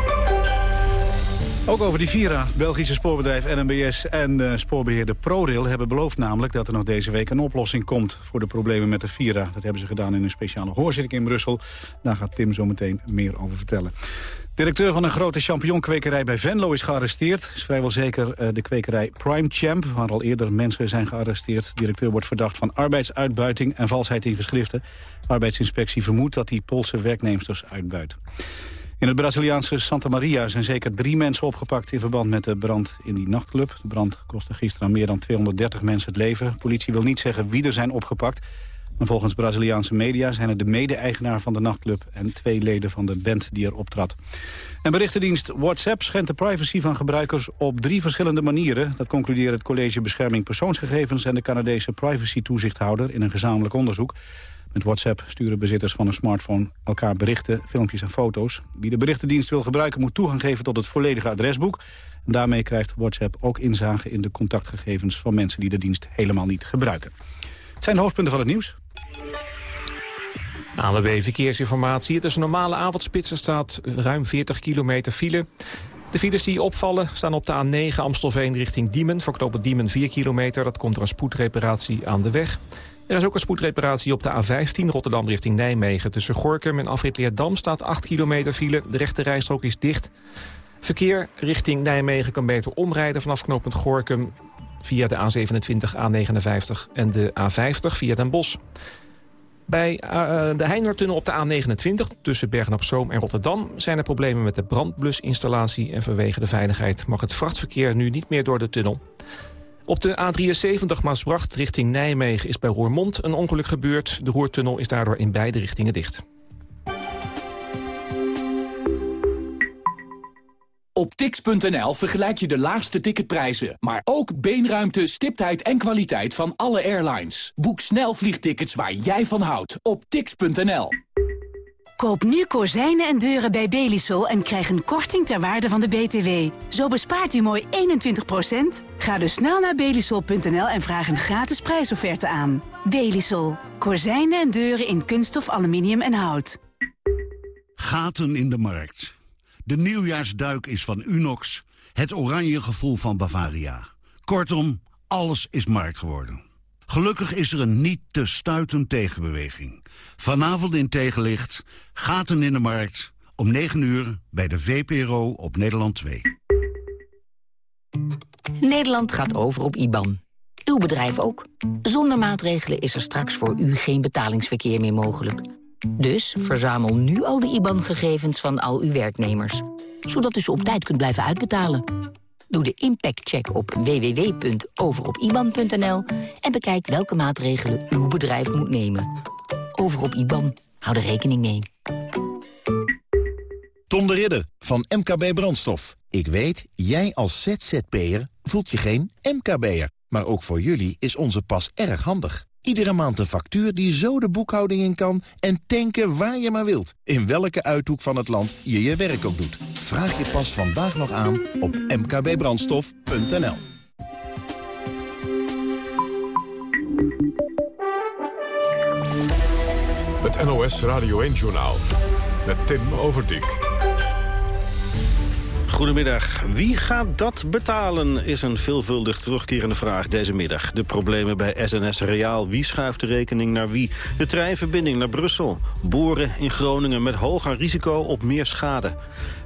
Ook over die Vira, Belgische spoorbedrijf NMBS en uh, spoorbeheerder ProRail hebben beloofd namelijk dat er nog deze week een oplossing komt voor de problemen met de Vira. Dat hebben ze gedaan in een speciale hoorzitting in Brussel. Daar gaat Tim zo meteen meer over vertellen. Directeur van een grote champignonkwekerij bij Venlo is gearresteerd. Is vrijwel zeker uh, de kwekerij Prime Champ, waar al eerder mensen zijn gearresteerd. Directeur wordt verdacht van arbeidsuitbuiting en valsheid in geschriften. De arbeidsinspectie vermoedt dat hij Poolse werknemers uitbuit. In het Braziliaanse Santa Maria zijn zeker drie mensen opgepakt... in verband met de brand in die nachtclub. De brand kostte gisteren meer dan 230 mensen het leven. De politie wil niet zeggen wie er zijn opgepakt. Volgens Braziliaanse media zijn het de mede-eigenaar van de nachtclub... en twee leden van de band die er optrad. En berichtendienst WhatsApp schendt de privacy van gebruikers op drie verschillende manieren. Dat concludeert het College Bescherming Persoonsgegevens... en de Canadese privacy-toezichthouder in een gezamenlijk onderzoek. Met WhatsApp sturen bezitters van een smartphone elkaar berichten, filmpjes en foto's. Wie de berichtendienst wil gebruiken moet toegang geven tot het volledige adresboek. En daarmee krijgt WhatsApp ook inzage in de contactgegevens van mensen die de dienst helemaal niet gebruiken. Het zijn de hoofdpunten van het nieuws. ANWB Verkeersinformatie. Het is een normale avondspits. Er staat ruim 40 kilometer file. De files die opvallen staan op de A9 Amstelveen richting Diemen. Voor knopen Diemen 4 kilometer. Dat komt door een spoedreparatie aan de weg. Er is ook een spoedreparatie op de A15 Rotterdam richting Nijmegen. Tussen Gorkum en Afrit Leerdam staat 8 kilometer file. De rechte rijstrook is dicht. Verkeer richting Nijmegen kan beter omrijden vanaf knooppunt Gorkum... via de A27, A59 en de A50 via Den Bosch. Bij uh, de Heinertunnel op de A29 tussen Bergen-op-Zoom en Rotterdam... zijn er problemen met de brandblusinstallatie... en vanwege de veiligheid mag het vrachtverkeer nu niet meer door de tunnel. Op de A73 Maasbracht richting Nijmegen is bij Roermond een ongeluk gebeurd. De Roertunnel is daardoor in beide richtingen dicht. Op tix.nl vergelijk je de laagste ticketprijzen, maar ook beenruimte, stiptheid en kwaliteit van alle airlines. Boek snel vliegtickets waar jij van houdt op tix.nl. Koop nu kozijnen en deuren bij Belisol en krijg een korting ter waarde van de BTW. Zo bespaart u mooi 21%. Ga dus snel naar belisol.nl en vraag een gratis prijsofferte aan. Belisol. Kozijnen en deuren in kunststof, aluminium en hout. Gaten in de markt. De nieuwjaarsduik is van Unox. Het oranje gevoel van Bavaria. Kortom, alles is markt geworden. Gelukkig is er een niet te stuiten tegenbeweging. Vanavond in tegenlicht, gaten in de markt, om 9 uur bij de VPRO op Nederland 2. Nederland gaat over op IBAN. Uw bedrijf ook. Zonder maatregelen is er straks voor u geen betalingsverkeer meer mogelijk. Dus verzamel nu al de IBAN-gegevens van al uw werknemers. Zodat u ze op tijd kunt blijven uitbetalen. Doe de impactcheck op www.overopiban.nl en bekijk welke maatregelen uw bedrijf moet nemen. Over op IBAN. Hou er rekening mee. Tom de Ridder van MKB Brandstof. Ik weet, jij als ZZP'er voelt je geen MKB'er. Maar ook voor jullie is onze pas erg handig. Iedere maand een factuur die zo de boekhouding in kan... en tanken waar je maar wilt. In welke uithoek van het land je je werk ook doet. Vraag je pas vandaag nog aan op mkbbrandstof.nl. Het NOS Radio 1-journaal met Tim Overdijk. Goedemiddag. Wie gaat dat betalen, is een veelvuldig terugkerende vraag deze middag. De problemen bij SNS Reaal. Wie schuift de rekening naar wie? De treinverbinding naar Brussel. Boren in Groningen met hoger risico op meer schade.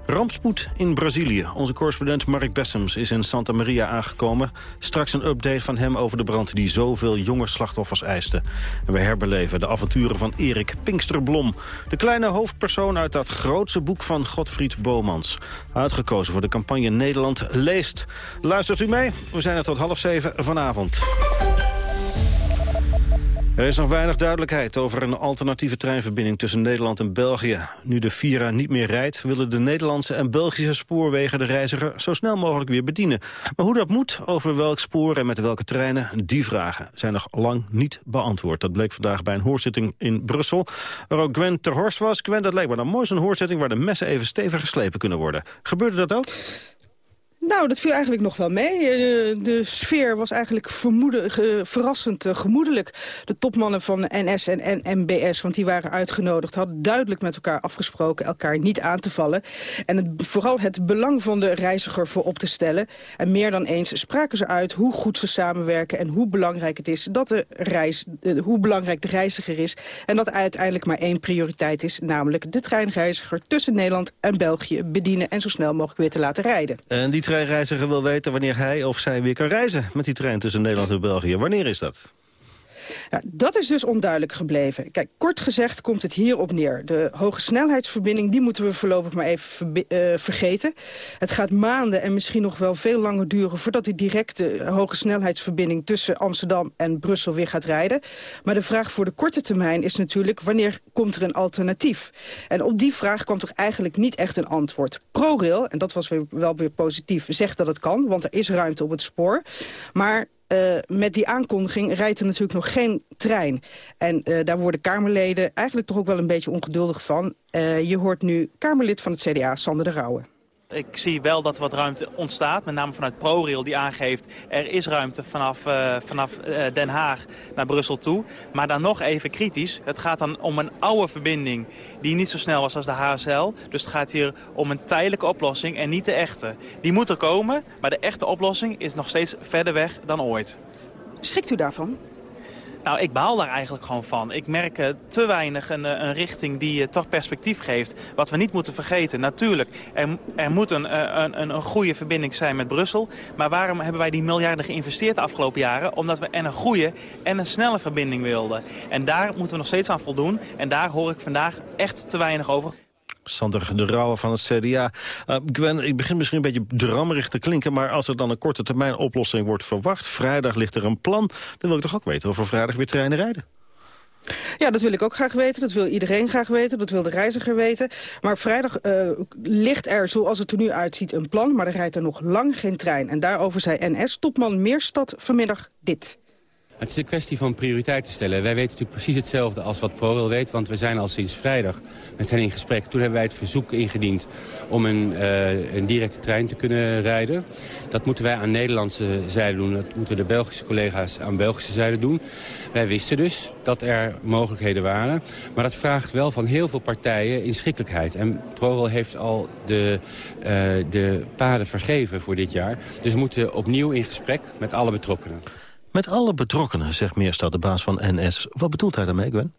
Rampspoed in Brazilië. Onze correspondent Mark Bessems is in Santa Maria aangekomen. Straks een update van hem over de brand die zoveel jonge slachtoffers eiste. En we herbeleven de avonturen van Erik Pinksterblom. De kleine hoofdpersoon uit dat grootste boek van Godfried Bomans. Uitgekozen voor de campagne Nederland leest. Luistert u mee? We zijn er tot half zeven vanavond. Er is nog weinig duidelijkheid over een alternatieve treinverbinding tussen Nederland en België. Nu de Vira niet meer rijdt, willen de Nederlandse en Belgische spoorwegen de reiziger zo snel mogelijk weer bedienen. Maar hoe dat moet, over welk spoor en met welke treinen, die vragen zijn nog lang niet beantwoord. Dat bleek vandaag bij een hoorzitting in Brussel, waar ook Gwen ter Horst was. Gwen, dat lijkt me dan mooi zo'n hoorzitting waar de messen even stevig geslepen kunnen worden. Gebeurde dat ook? Nou, dat viel eigenlijk nog wel mee. De, de sfeer was eigenlijk ge, verrassend uh, gemoedelijk. De topmannen van NS en NMBS, want die waren uitgenodigd... hadden duidelijk met elkaar afgesproken elkaar niet aan te vallen. En het, vooral het belang van de reiziger voorop te stellen. En meer dan eens spraken ze uit hoe goed ze samenwerken... en hoe belangrijk het is dat de reis, uh, hoe belangrijk de reiziger is... en dat uiteindelijk maar één prioriteit is... namelijk de treinreiziger tussen Nederland en België bedienen... en zo snel mogelijk weer te laten rijden. En die treinreiziger wil weten wanneer hij of zij weer kan reizen... met die trein tussen Nederland en België. Wanneer is dat? Ja, dat is dus onduidelijk gebleven. Kijk, kort gezegd komt het hierop neer. De hoge snelheidsverbinding die moeten we voorlopig maar even uh, vergeten. Het gaat maanden en misschien nog wel veel langer duren... voordat die directe hoge snelheidsverbinding tussen Amsterdam en Brussel weer gaat rijden. Maar de vraag voor de korte termijn is natuurlijk... wanneer komt er een alternatief? En op die vraag kwam toch eigenlijk niet echt een antwoord. ProRail, en dat was weer, wel weer positief, zegt dat het kan... want er is ruimte op het spoor. Maar uh, met die aankondiging rijdt er natuurlijk nog geen trein. En uh, daar worden Kamerleden eigenlijk toch ook wel een beetje ongeduldig van. Uh, je hoort nu Kamerlid van het CDA, Sander de Rauwe. Ik zie wel dat er wat ruimte ontstaat, met name vanuit ProRail die aangeeft... er is ruimte vanaf, uh, vanaf uh, Den Haag naar Brussel toe. Maar dan nog even kritisch, het gaat dan om een oude verbinding... die niet zo snel was als de HSL. Dus het gaat hier om een tijdelijke oplossing en niet de echte. Die moet er komen, maar de echte oplossing is nog steeds verder weg dan ooit. Schrikt u daarvan? Nou, ik baal daar eigenlijk gewoon van. Ik merk uh, te weinig een, een richting die uh, toch perspectief geeft. Wat we niet moeten vergeten, natuurlijk, er, er moet een, een, een, een goede verbinding zijn met Brussel. Maar waarom hebben wij die miljarden geïnvesteerd de afgelopen jaren? Omdat we en een goede en een snelle verbinding wilden. En daar moeten we nog steeds aan voldoen. En daar hoor ik vandaag echt te weinig over. Sander de Rauwe van het CDA. Uh, Gwen, ik begin misschien een beetje drammerig te klinken... maar als er dan een korte termijn oplossing wordt verwacht... vrijdag ligt er een plan, dan wil ik toch ook weten... of er vrijdag weer treinen rijden? Ja, dat wil ik ook graag weten. Dat wil iedereen graag weten. Dat wil de reiziger weten. Maar vrijdag uh, ligt er, zoals het er nu uitziet, een plan. Maar er rijdt er nog lang geen trein. En daarover zei NS-topman Meerstad vanmiddag dit. Het is een kwestie van prioriteiten stellen. Wij weten natuurlijk precies hetzelfde als wat ProRail weet... want we zijn al sinds vrijdag met hen in gesprek. Toen hebben wij het verzoek ingediend om een, uh, een directe trein te kunnen rijden. Dat moeten wij aan Nederlandse zijde doen. Dat moeten de Belgische collega's aan Belgische zijde doen. Wij wisten dus dat er mogelijkheden waren. Maar dat vraagt wel van heel veel partijen inschikkelijkheid. En ProRail heeft al de, uh, de paden vergeven voor dit jaar. Dus we moeten opnieuw in gesprek met alle betrokkenen. Met alle betrokkenen, zegt Meerstad, de baas van NS. Wat bedoelt hij daarmee, Gwen?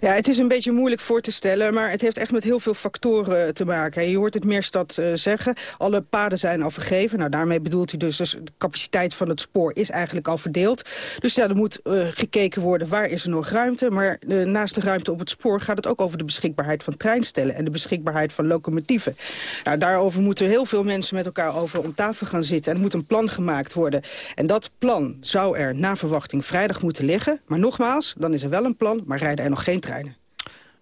Ja, het is een beetje moeilijk voor te stellen, maar het heeft echt met heel veel factoren te maken. Je hoort het Meerstad uh, zeggen, alle paden zijn al vergeven. Nou, daarmee bedoelt hij dus, dus de capaciteit van het spoor is eigenlijk al verdeeld. Dus ja, er moet uh, gekeken worden waar is er nog ruimte. Maar uh, naast de ruimte op het spoor gaat het ook over de beschikbaarheid van treinstellen en de beschikbaarheid van locomotieven. Nou, daarover moeten heel veel mensen met elkaar over om tafel gaan zitten. En er moet een plan gemaakt worden. En dat plan zou er na verwachting vrijdag moeten liggen. Maar nogmaals, dan is er wel een plan, maar rijden er nog geen treinen.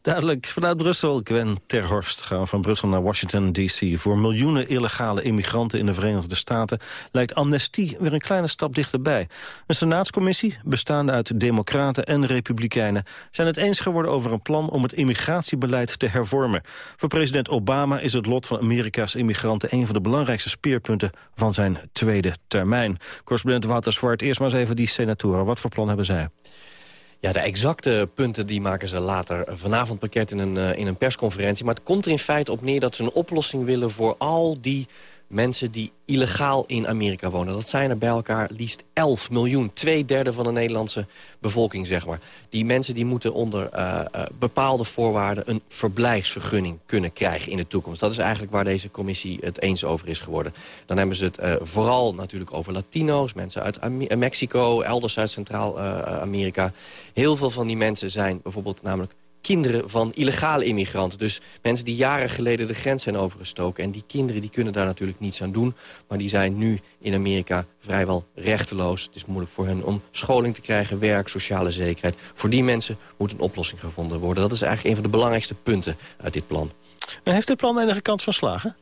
Duidelijk. Vanuit Brussel, Gwen Terhorst, gaan van Brussel naar Washington D.C. Voor miljoenen illegale immigranten in de Verenigde Staten... lijkt amnestie weer een kleine stap dichterbij. Een senaatscommissie, bestaande uit democraten en republikeinen... zijn het eens geworden over een plan om het immigratiebeleid te hervormen. Voor president Obama is het lot van Amerika's immigranten... een van de belangrijkste speerpunten van zijn tweede termijn. Correspondent Wouter Zwart, eerst maar eens even die senatoren. Wat voor plan hebben zij? Ja, de exacte punten die maken ze later vanavond pakket in een, uh, in een persconferentie. Maar het komt er in feite op neer dat ze een oplossing willen voor al die mensen die illegaal in Amerika wonen. Dat zijn er bij elkaar liefst 11 miljoen. Twee derde van de Nederlandse bevolking, zeg maar. Die mensen die moeten onder uh, uh, bepaalde voorwaarden... een verblijfsvergunning kunnen krijgen in de toekomst. Dat is eigenlijk waar deze commissie het eens over is geworden. Dan hebben ze het uh, vooral natuurlijk over Latino's, mensen uit Mexico... elders uit Centraal-Amerika. Heel veel van die mensen zijn bijvoorbeeld namelijk kinderen van illegale immigranten. Dus mensen die jaren geleden de grens zijn overgestoken. En die kinderen die kunnen daar natuurlijk niets aan doen. Maar die zijn nu in Amerika vrijwel rechteloos. Het is moeilijk voor hen om scholing te krijgen, werk, sociale zekerheid. Voor die mensen moet een oplossing gevonden worden. Dat is eigenlijk een van de belangrijkste punten uit dit plan. En heeft dit plan enige kans van slagen?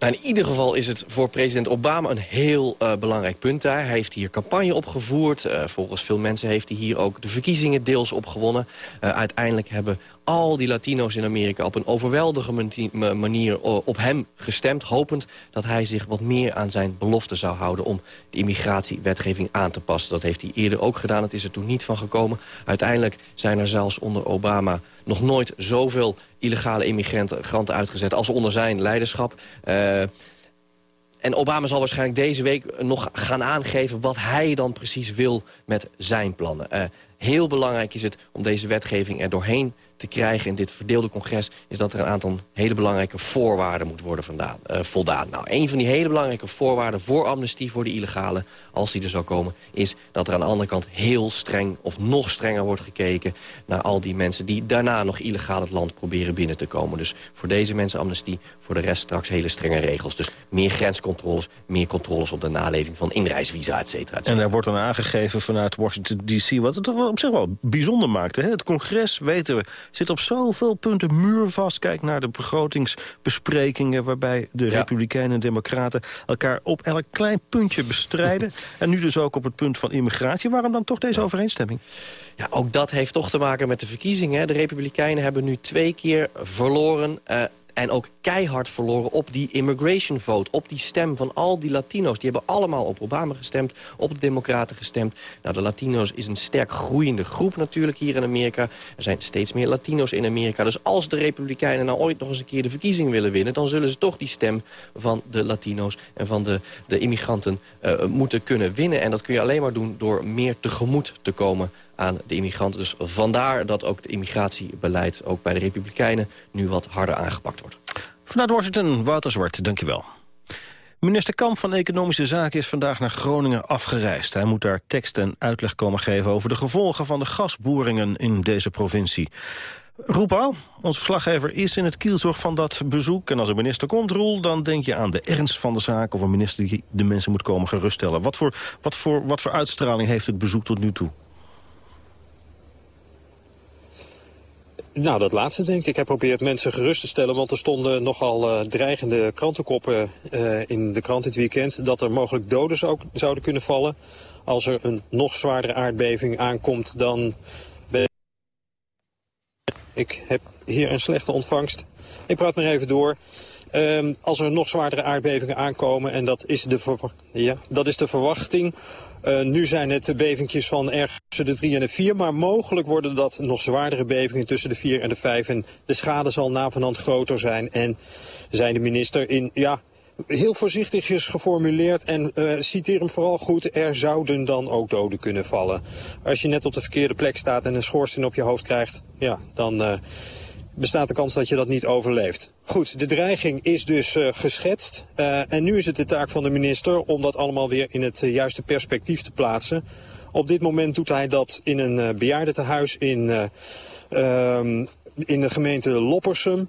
Nou, in ieder geval is het voor president Obama een heel uh, belangrijk punt daar. Hij heeft hier campagne opgevoerd. Uh, volgens veel mensen heeft hij hier ook de verkiezingen deels opgewonnen. Uh, uiteindelijk hebben al die Latino's in Amerika op een overweldigende manier op hem gestemd. Hopend dat hij zich wat meer aan zijn belofte zou houden om de immigratiewetgeving aan te passen. Dat heeft hij eerder ook gedaan. Het is er toen niet van gekomen. Uiteindelijk zijn er zelfs onder Obama nog nooit zoveel illegale immigranten uitgezet als onder zijn leiderschap. Uh, en Obama zal waarschijnlijk deze week nog gaan aangeven... wat hij dan precies wil met zijn plannen. Uh, heel belangrijk is het om deze wetgeving er doorheen te krijgen in dit verdeelde congres... is dat er een aantal hele belangrijke voorwaarden moet worden uh, voldaan. Nou, een van die hele belangrijke voorwaarden voor amnestie voor de illegale... als die er zou komen, is dat er aan de andere kant heel streng... of nog strenger wordt gekeken naar al die mensen... die daarna nog illegaal het land proberen binnen te komen. Dus voor deze mensen amnestie, voor de rest straks hele strenge regels. Dus meer grenscontroles, meer controles op de naleving van inreisvisa, et cetera. Et cetera. En er wordt dan aangegeven vanuit Washington D.C. wat het op zich wel bijzonder maakt. Hè? Het congres, weten we, zit op zoveel punten muurvast. Kijk naar de begrotingsbesprekingen... waarbij de ja. Republikeinen en Democraten elkaar op elk klein puntje bestrijden. En nu dus ook op het punt van immigratie. Waarom dan toch deze overeenstemming? Ja, ook dat heeft toch te maken met de verkiezingen. De Republikeinen hebben nu twee keer verloren... Uh, en ook keihard verloren op die immigration vote. Op die stem van al die Latino's. Die hebben allemaal op Obama gestemd, op de Democraten gestemd. Nou, de Latino's is een sterk groeiende groep natuurlijk hier in Amerika. Er zijn steeds meer Latino's in Amerika. Dus als de Republikeinen nou ooit nog eens een keer de verkiezing willen winnen... dan zullen ze toch die stem van de Latino's en van de, de immigranten uh, moeten kunnen winnen. En dat kun je alleen maar doen door meer tegemoet te komen aan de immigranten. Dus vandaar dat ook het immigratiebeleid ook bij de Republikeinen nu wat harder aangepakt wordt. Vanuit Washington, Wouter Zwart, dankjewel. Minister Kamp van Economische Zaken is vandaag naar Groningen afgereisd. Hij moet daar tekst en uitleg komen geven over de gevolgen van de gasboringen in deze provincie. Roep al, onze verslaggever is in het kielzorg van dat bezoek. En als een minister komt, Roel, dan denk je aan de ernst van de zaak... of een minister die de mensen moet komen geruststellen. Wat voor, wat voor, wat voor uitstraling heeft het bezoek tot nu toe? Nou, dat laatste denk ik. Ik heb geprobeerd mensen gerust te stellen, want er stonden nogal uh, dreigende krantenkoppen uh, in de krant dit weekend... dat er mogelijk doden zou, zouden kunnen vallen. Als er een nog zwaardere aardbeving aankomt, dan ik heb hier een slechte ontvangst. Ik praat maar even door. Um, als er nog zwaardere aardbevingen aankomen, en dat is de, ja, dat is de verwachting... Uh, nu zijn het bevingjes van ergens tussen de 3 en de 4, maar mogelijk worden dat nog zwaardere bevingen tussen de 4 en de 5. En de schade zal na van hand groter zijn. En zijn de minister in, ja, heel voorzichtigjes geformuleerd en uh, citeer hem vooral goed, er zouden dan ook doden kunnen vallen. Als je net op de verkeerde plek staat en een schoorsteen op je hoofd krijgt, ja, dan uh, bestaat de kans dat je dat niet overleeft. Goed, de dreiging is dus uh, geschetst. Uh, en nu is het de taak van de minister om dat allemaal weer in het uh, juiste perspectief te plaatsen. Op dit moment doet hij dat in een bejaardentehuis in, uh, in de gemeente Loppersum.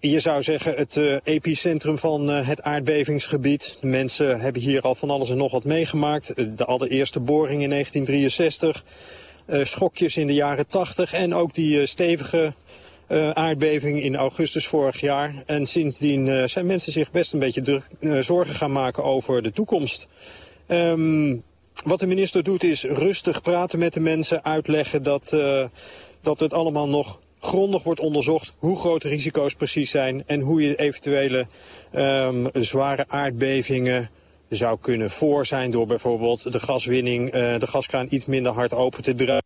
Je zou zeggen het epicentrum van het aardbevingsgebied. De mensen hebben hier al van alles en nog wat meegemaakt. De allereerste boring in 1963. schokjes in de jaren 80 en ook die stevige aardbeving in augustus vorig jaar. En sindsdien zijn mensen zich best een beetje druk, zorgen gaan maken over de toekomst. Um, wat de minister doet is rustig praten met de mensen, uitleggen dat, dat het allemaal nog grondig wordt onderzocht hoe groot de risico's precies zijn en hoe je eventuele um, zware aardbevingen zou kunnen voor zijn door bijvoorbeeld de gaswinning, de gaskraan iets minder hard open te draaien.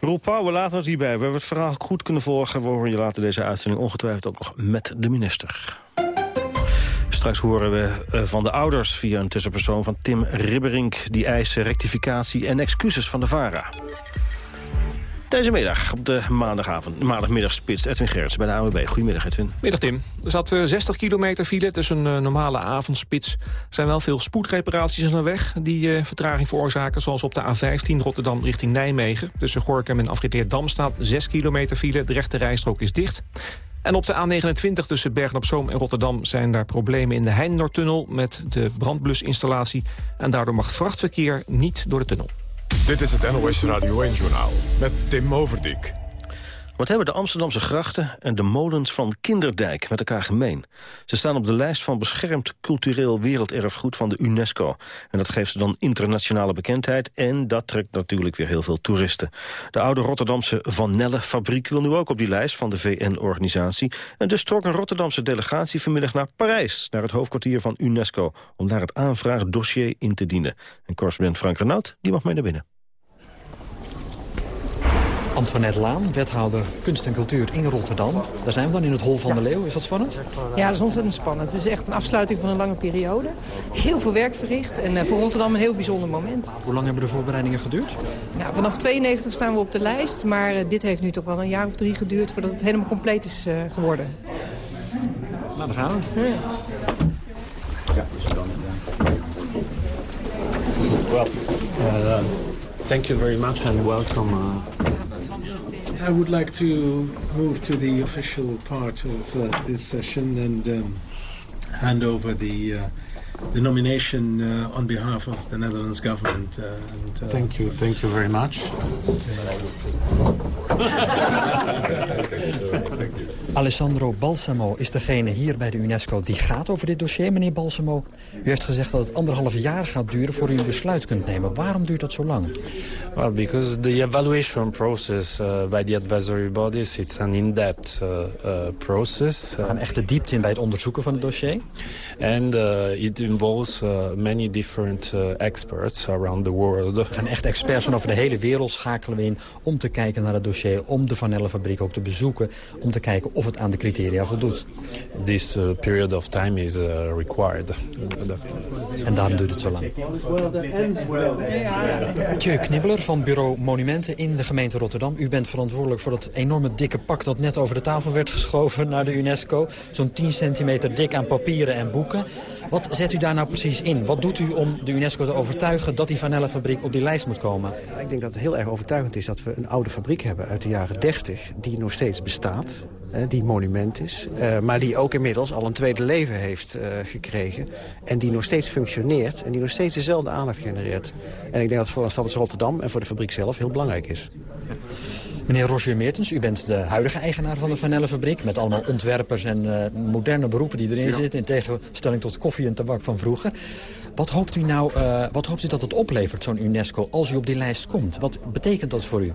Roel we laten het hierbij. We hebben het verhaal goed kunnen volgen. We horen je later deze uitzending ongetwijfeld ook nog met de minister. Straks horen we eh, van de ouders via een tussenpersoon van Tim Ribberink... die eisen rectificatie en excuses van de VARA. Deze middag op de maandagavond, maandagmiddagspits Edwin Gerrits bij de AWB. Goedemiddag Edwin. Middag Tim. Er zat 60 eh, kilometer file tussen een uh, normale avondspits. Er zijn wel veel spoedreparaties aan de weg die uh, vertraging veroorzaken. Zoals op de A15 Rotterdam richting Nijmegen. Tussen Gorkum en Afriteerd Dam staat 6 kilometer file. De rechte rijstrook is dicht. En op de A29 tussen Bergen-op-Zoom en Rotterdam... zijn daar problemen in de Heinenoordtunnel met de brandblusinstallatie. En daardoor mag vrachtverkeer niet door de tunnel. Dit is het NOS Radio 1-journaal met Tim Overdijk. Wat hebben de Amsterdamse grachten en de molens van Kinderdijk met elkaar gemeen? Ze staan op de lijst van beschermd cultureel werelderfgoed van de UNESCO. En dat geeft ze dan internationale bekendheid en dat trekt natuurlijk weer heel veel toeristen. De oude Rotterdamse Van Nelle fabriek wil nu ook op die lijst van de VN-organisatie. En dus trok een Rotterdamse delegatie vanmiddag naar Parijs, naar het hoofdkwartier van UNESCO, om daar het aanvraagdossier in te dienen. En correspondent Frank Renaud, die mag mee naar binnen. Antoinette Laan, wethouder kunst en cultuur in Rotterdam. Daar zijn we dan in het Hol van de Leeuw. Is dat spannend? Ja, dat is ontzettend spannend. Het is echt een afsluiting van een lange periode. Heel veel werk verricht en uh, voor Rotterdam een heel bijzonder moment. Hoe lang hebben de voorbereidingen geduurd? Ja, vanaf 92 staan we op de lijst, maar uh, dit heeft nu toch wel een jaar of drie geduurd voordat het helemaal compleet is uh, geworden. Nou, daar gaan we. Ja. Ja, Well, uh, thank you very much and welcome. I would like to move to the official part of uh, this session and um, hand over the uh, the nomination uh, on behalf of the Netherlands government. Uh, and, uh, thank you, thank you very much. <laughs> <laughs> Alessandro Balsamo is degene hier bij de UNESCO die gaat over dit dossier. Meneer Balsamo, u heeft gezegd dat het anderhalf jaar gaat duren voor u een besluit kunt nemen. Waarom duurt dat zo lang? Well, because the evaluation process uh, by the advisory bodies, it's an in-depth uh, uh, process. We gaan echt de diepte in bij het onderzoeken van het dossier. And it involves many different experts around the world. We gaan echt experts van over de hele wereld schakelen we in om te kijken naar het dossier, om de vanellenfabriek ook te bezoeken, om te kijken of het aan de criteria voldoet. This uh, period of time is uh, required. En daarom duurt het zo lang. Tjeu Knibbeler van Bureau Monumenten in de gemeente Rotterdam. U bent verantwoordelijk voor dat enorme dikke pak dat net over de tafel werd geschoven naar de UNESCO. Zo'n 10 centimeter dik aan papieren en boeken. Wat zet u daar nou precies in? Wat doet u om de UNESCO te overtuigen dat die vanellenfabriek op die lijst moet komen? Ik denk dat het heel erg overtuigend is dat we een oude fabriek hebben uit de jaren 30... die nog steeds bestaat, die monument is. Uh, maar die ook inmiddels al een tweede leven heeft uh, gekregen. En die nog steeds functioneert en die nog steeds dezelfde aandacht genereert. En ik denk dat het voor een stad als Rotterdam en voor de fabriek zelf heel belangrijk is. Meneer Roger Meertens, u bent de huidige eigenaar van de Vanellenfabriek... met allemaal ontwerpers en uh, moderne beroepen die erin ja. zitten... in tegenstelling tot koffie en tabak van vroeger. Wat hoopt u nou uh, wat hoopt u dat het oplevert, zo'n UNESCO, als u op die lijst komt? Wat betekent dat voor u?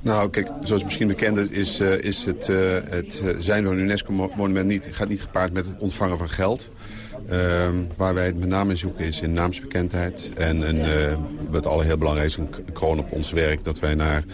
Nou, kijk, zoals misschien bekend is, is, uh, is het, het zijn van een UNESCO-monument niet, gaat niet gepaard met het ontvangen van geld. Uh, waar wij het met name in zoeken is in naamsbekendheid. En een, uh, wat alle heel belangrijk is, een kroon op ons werk. Dat wij naar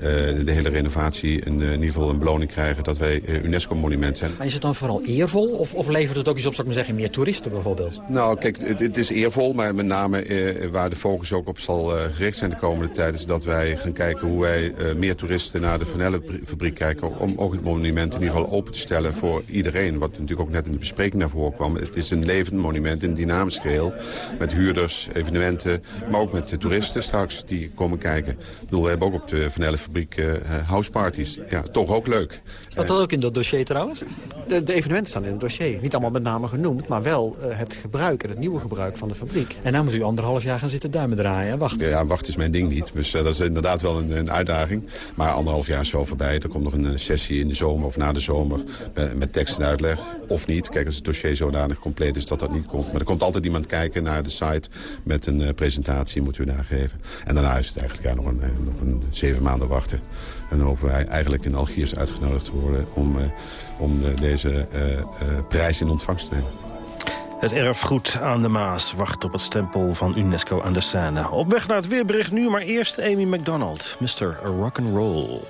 de, de, hele renovatie een, in ieder geval een beloning krijgen dat wij UNESCO-monument zijn. Maar is het dan vooral eervol of, of levert het ook iets op, zou ik maar zeggen, meer toeristen bijvoorbeeld? Nou, kijk, het, het is eervol, maar met name waar de focus ook op zal gericht zijn de komende tijd... is dat wij gaan kijken hoe wij meer toeristen naar de Vanellenfabriek kijken... om ook het monument in ieder geval open te stellen voor iedereen. Wat natuurlijk ook net in de bespreking naar voren kwam. Het is een levend monument, een dynamisch geheel. Met huurders, evenementen, maar ook met de toeristen straks die komen kijken. Ik bedoel, we hebben ook op de Van fabriek uh, houseparties. Ja, toch ook leuk. Staat dat ook in dat dossier trouwens? De, de, evenementen staan in het dossier. Niet allemaal met name genoemd, maar wel uh, het gebruik en het nieuwe gebruik van de fabriek. En nou moet u anderhalf jaar gaan zitten duimen draaien en wachten. Ja, wachten is mijn ding niet. Dus uh, dat is inderdaad wel een, een, uitdaging. Maar anderhalf jaar is zo voorbij. Er komt nog een sessie in de zomer of na de zomer met, met tekst en uitleg. Of niet. Kijk, als het dossier zodanig compleet is dat dat niet komt. Maar er komt altijd iemand kijken naar de site met een uh, presentatie, moeten we daar geven. En daarna is het eigenlijk ja, nog, een, nog een zeven maanden En hopen wij eigenlijk in Algiers uitgenodigd te worden om, uh, om deze prijs in ontvangst te nemen. Het erfgoed aan de Maas wacht op het stempel van UNESCO aan de Seine. Op weg naar het weerbericht nu, maar eerst Amy McDonald, Mr. Rock'n'Roll.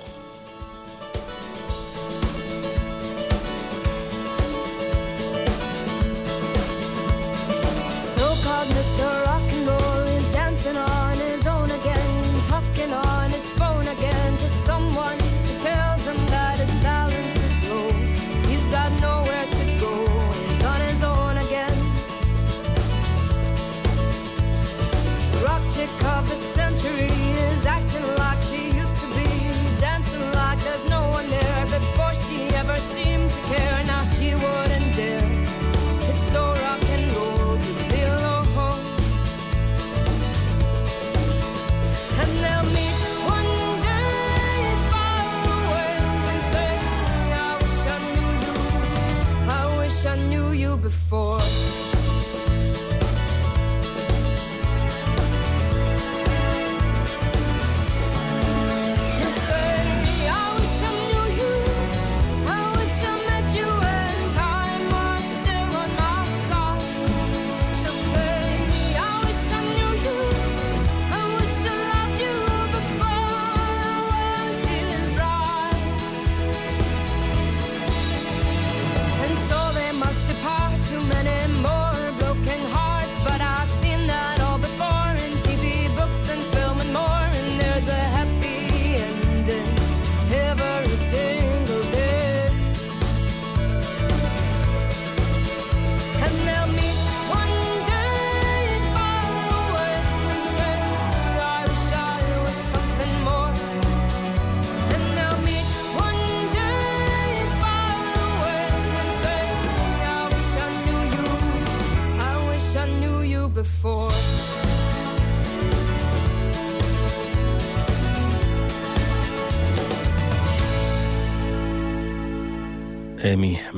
Amy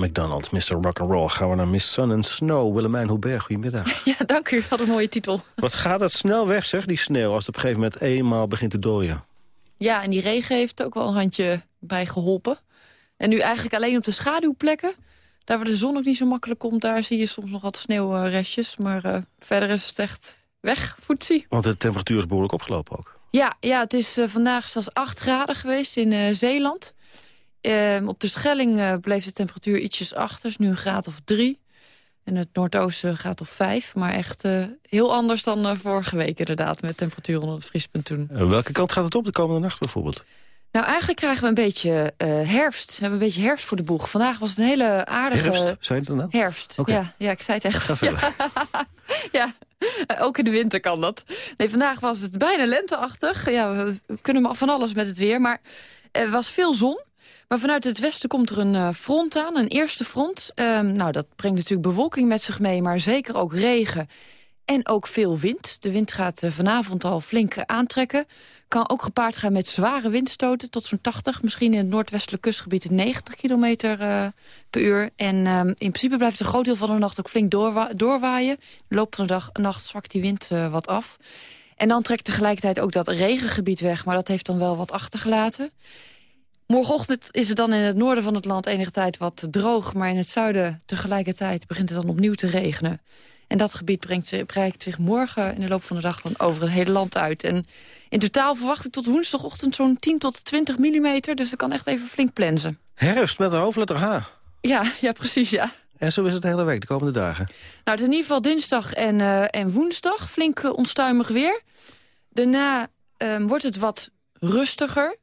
McDonald, Mr. Rock'n'Roll. Gaan we naar Miss Sun and Snow. Willemijn Hubert, goedemiddag. <laughs> Ja, dank u. Wat een mooie titel. <laughs> Wat gaat het snel weg, zeg, die sneeuw, als het op een gegeven moment eenmaal begint te dooien? Ja, en die regen heeft ook wel een handje bij geholpen. En nu eigenlijk alleen op de schaduwplekken. Daar waar de zon ook niet zo makkelijk komt, daar zie je soms nog wat sneeuwrestjes. Maar uh, verder is het echt weg, voetzie. Want de temperatuur is behoorlijk opgelopen ook. Ja, ja het is uh, vandaag zelfs 8 graden geweest in uh, Zeeland. Uh, op de Schelling uh, bleef de temperatuur ietsjes achter. is nu een graad of drie. En het Noordoosten gaat of vijf. Maar echt uh, heel anders dan vorige week inderdaad. Met temperatuur onder het vriespunt toen. welke kant gaat het op de komende nacht bijvoorbeeld? Nou, eigenlijk krijgen we een beetje herfst. We hebben een beetje herfst voor de boeg. Vandaag was het een hele aardige... Herfst, zei je het dan nou? Herfst, okay. ja, ja, ik zei het echt. <laughs> Ja. ja, ook in de winter kan dat. Nee, vandaag was het bijna lenteachtig. Ja, we kunnen van alles met het weer. Maar er was veel zon. Maar vanuit het westen komt er een uh, front aan, een eerste front. Um, nou, dat brengt natuurlijk bewolking met zich mee, maar zeker ook regen. En ook veel wind. De wind gaat uh, vanavond al flink aantrekken. Kan ook gepaard gaan met zware windstoten tot zo'n 80. Misschien in het noordwestelijk kustgebied 90 km uh, per uur. En um, in principe blijft een groot deel van de nacht ook flink doorwa doorwaaien. De loop van de dag, nacht zwakt die wind wat af. En dan trekt tegelijkertijd ook dat regengebied weg. Maar dat heeft dan wel wat achtergelaten. Morgenochtend is het dan in het noorden van het land enige tijd wat droog... maar in het zuiden tegelijkertijd begint het dan opnieuw te regenen. En dat gebied brengt, breidt zich morgen in de loop van de dag dan over het hele land uit. En in totaal verwacht ik tot woensdagochtend zo'n 10 tot 20 millimeter. Dus dat kan echt even flink plensen. Herfst met een hoofdletter H. Ja, ja precies, ja. En zo is het de hele week, de komende dagen? Nou, het is in ieder geval dinsdag en, uh, en woensdag. Flink uh, onstuimig weer. Daarna uh, wordt het wat rustiger.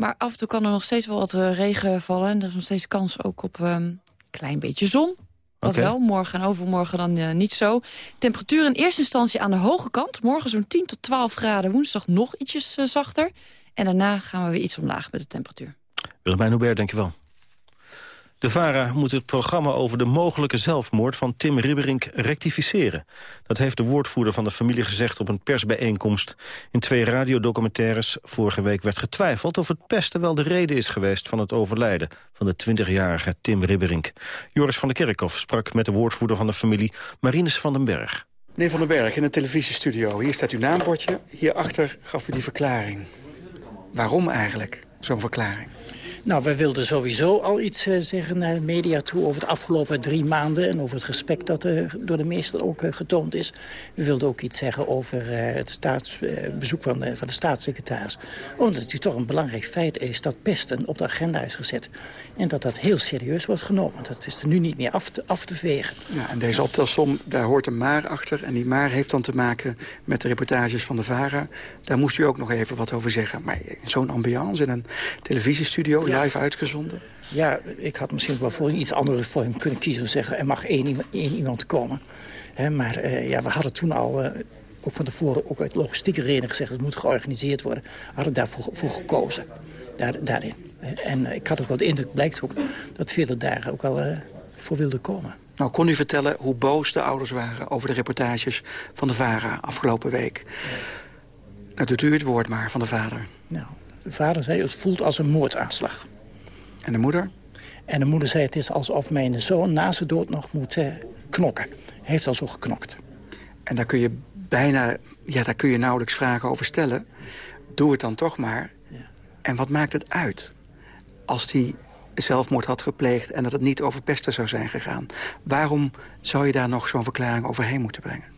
Maar af en toe kan er nog steeds wel wat uh, regen vallen. En er is nog steeds kans ook op een um, klein beetje zon. Dat Oké. wel, morgen en overmorgen dan eh, niet zo. Temperatuur in eerste instantie aan de hoge kant. Morgen zo'n 10 tot 12 graden, woensdag nog ietsjes eh, zachter. En daarna gaan we weer iets omlaag met de temperatuur. Willemijn Hubert, dankjewel. De VARA moet het programma over de mogelijke zelfmoord van Tim Ribberink rectificeren. Dat heeft de woordvoerder van de familie gezegd op een persbijeenkomst. In twee radiodocumentaires vorige week werd getwijfeld of het pesten wel de reden is geweest van het overlijden van de 20-jarige Tim Ribberink. Joris van der Kerkhoff sprak met de woordvoerder van de familie Marines van den Berg. Meneer Van den Berg, in een televisiestudio. Hier staat uw naambordje. Hierachter gaf u die verklaring. Waarom eigenlijk, zo'n verklaring? Nou, wij wilden sowieso al iets eh, zeggen naar de media toe... over de afgelopen drie maanden en over het respect dat er door de meesten ook eh, getoond is. We wilden ook iets zeggen over eh, het staatsbezoek van, van de staatssecretaris. Omdat het toch een belangrijk feit is dat pesten op de agenda is gezet. En dat dat heel serieus wordt genomen. Dat is er nu niet meer af te, af te vegen. Ja, en deze optelsom, daar hoort een maar achter. En die maar heeft dan te maken met de reportages van de VARA. Daar moest u ook nog even wat over zeggen. Maar in zo'n ambiance, in een televisiestudio, live uitgezonden... Ja, ik had misschien wel voor iets andere vorm kunnen kiezen. Zeggen, er mag één, iemand- één iemand komen. Maar eh, ja, we hadden toen al, eh, ook van tevoren, ook uit logistieke redenen gezegd... het moet georganiseerd worden. We hadden daarvoor voor gekozen, daar, daarin. En eh, ik had ook wel de indruk, blijkt ook, dat velen daar ook wel voor wilden komen. Nou, kon u vertellen hoe boos de ouders waren over de reportages van de VARA afgelopen week? Nou, doet u het woord maar van de vader. Nou, de vader zei, het voelt als een moordaanslag. En de moeder? En de moeder zei, het is alsof mijn zoon na zijn dood nog moet eh, knokken. Hij heeft al zo geknokt. En daar kun je bijna, ja, daar kun je nauwelijks vragen over stellen. Doe het dan toch maar. En wat maakt het uit? Als hij zelfmoord had gepleegd en dat het niet over pesten zou zijn gegaan. Waarom zou je daar nog zo'n verklaring overheen moeten brengen?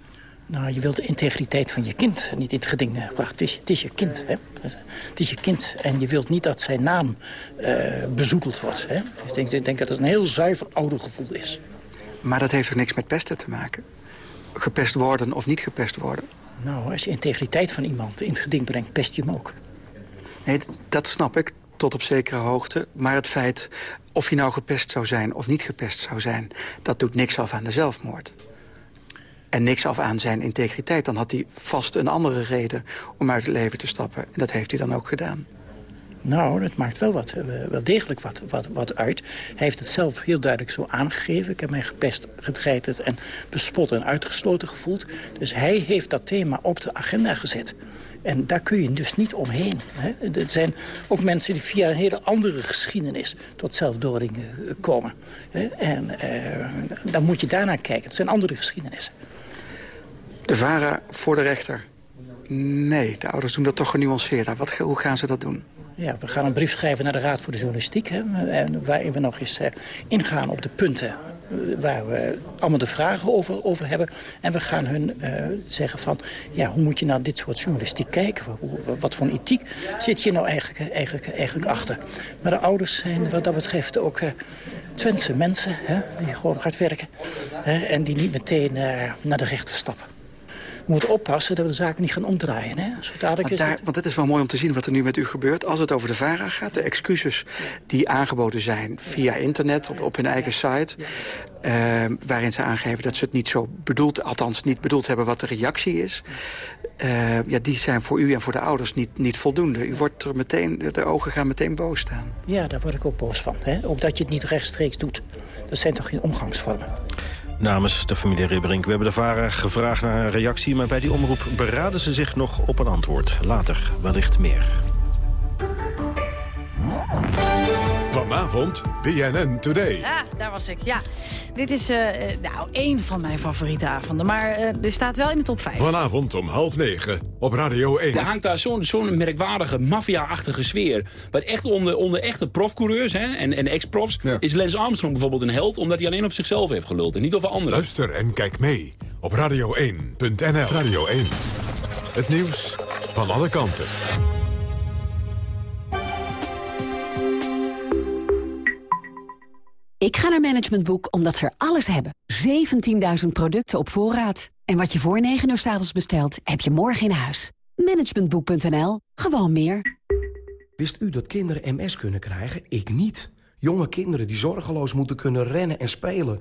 Nou, je wilt de integriteit van je kind niet in het geding eh, bracht. Het is, het is je kind, hè. Het is je kind. En je wilt niet dat zijn naam eh, bezoedeld wordt, hè. Ik denk, ik denk dat het een heel zuiver oudergevoel is. Maar dat heeft toch niks met pesten te maken? Gepest worden of niet gepest worden? Nou, als je integriteit van iemand in het geding brengt, pest je hem ook. Nee, dat snap ik tot op zekere hoogte. Maar het feit of hij nou gepest zou zijn of niet gepest zou zijn... dat doet niks af aan de zelfmoord. En niks af aan zijn integriteit. Dan had hij vast een andere reden om uit het leven te stappen. En dat heeft hij dan ook gedaan. Nou, dat maakt wel, wat, eh, wel degelijk wat, wat, wat uit. Hij heeft het zelf heel duidelijk zo aangegeven. Ik heb mij gepest, getreiterd en bespot en uitgesloten gevoeld. Dus hij heeft dat thema op de agenda gezet. En daar kun je dus niet omheen. Hè. Er zijn ook mensen die via een hele andere geschiedenis... tot zelfdoding eh, komen. Hè. En eh, dan moet je daarnaar kijken. Het zijn andere geschiedenissen. De VARA voor de rechter. Nee, de ouders doen dat toch genuanceerder. Wat, hoe gaan ze dat doen? Ja, we gaan een brief schrijven naar de Raad voor de Journalistiek. Hè, waarin we nog eens eh, ingaan op de punten eh, waar we allemaal de vragen over, over hebben. En we gaan hun eh, zeggen van, ja, hoe moet je naar dit soort journalistiek kijken? Wat voor ethiek zit je nou eigenlijk, eigenlijk, eigenlijk achter? Maar de ouders zijn wat dat betreft ook eh Twentse mensen, hè, die gewoon hard werken. Hè, en die niet meteen naar de rechter stappen. We moeten oppassen dat we de zaken niet gaan omdraaien. Hè? Zo dadelijk Want, is daar, het... want het is wel mooi om te zien wat er nu met u gebeurt. Als het over de VARA gaat, de excuses die aangeboden zijn via internet, op, op hun eigen site... eh, waarin ze aangeven dat ze het niet zo bedoeld, althans niet bedoeld hebben wat de reactie is... eh, ja, die zijn voor u en voor de ouders niet, niet voldoende. U wordt er meteen, de ogen gaan meteen boos staan. Ja, daar word ik ook boos van. Hè? Ook dat je het niet rechtstreeks doet. Dat zijn toch geen omgangsvormen? Namens de familie Ribberink. We hebben de VARA gevraagd naar een reactie... maar bij die omroep beraden ze zich nog op een antwoord. Later wellicht meer. Vanavond BNN Today. Ja, daar was ik. Ja, dit is eh, eh, nou één van mijn favoriete avonden. Maar eh, er staat wel in de top 5. Vanavond om half negen op Radio 1. Er hangt daar zo'n zo'n merkwaardige maffia-achtige sfeer. Maar echt onder, onder echte profcoureurs hè, en, en ex-profs is Lance Armstrong bijvoorbeeld een held... omdat hij alleen op zichzelf heeft geluld en niet over anderen. Luister en kijk mee op radio1.nl. Radio 1. Het nieuws van alle kanten. Ik ga naar Management Boek omdat ze er alles hebben. 17.000 producten op voorraad. En wat je voor 9 uur s avonds bestelt, heb je morgen in huis. Managementboek.nl. Gewoon meer. Wist u dat kinderen MS kunnen krijgen? Ik niet. Jonge kinderen die zorgeloos moeten kunnen rennen en spelen.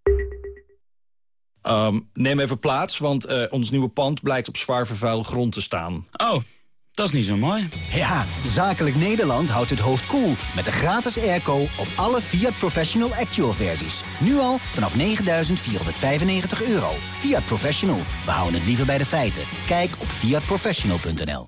Ehm, neem even plaats, want uh, ons nieuwe pand blijkt op zwaar vervuilde grond te staan. Oh, dat is niet zo mooi. Ja, Zakelijk Nederland houdt het hoofd koel cool met de gratis airco op alle Fiat Professional Actual versies. Nu al vanaf 9.495 euro. Fiat Professional, we houden het liever bij de feiten. Kijk op fiatprofessional.nl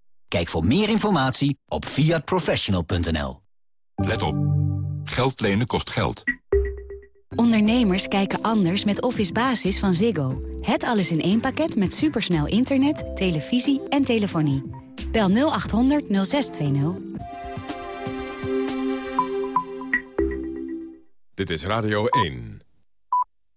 Kijk voor meer informatie op fiatprofessional.nl. Let op. Geld lenen kost geld. Ondernemers kijken anders met Office Basis van Ziggo. Het alles in één pakket met supersnel internet, televisie en telefonie. Bel 0800 0620. Dit is Radio 1.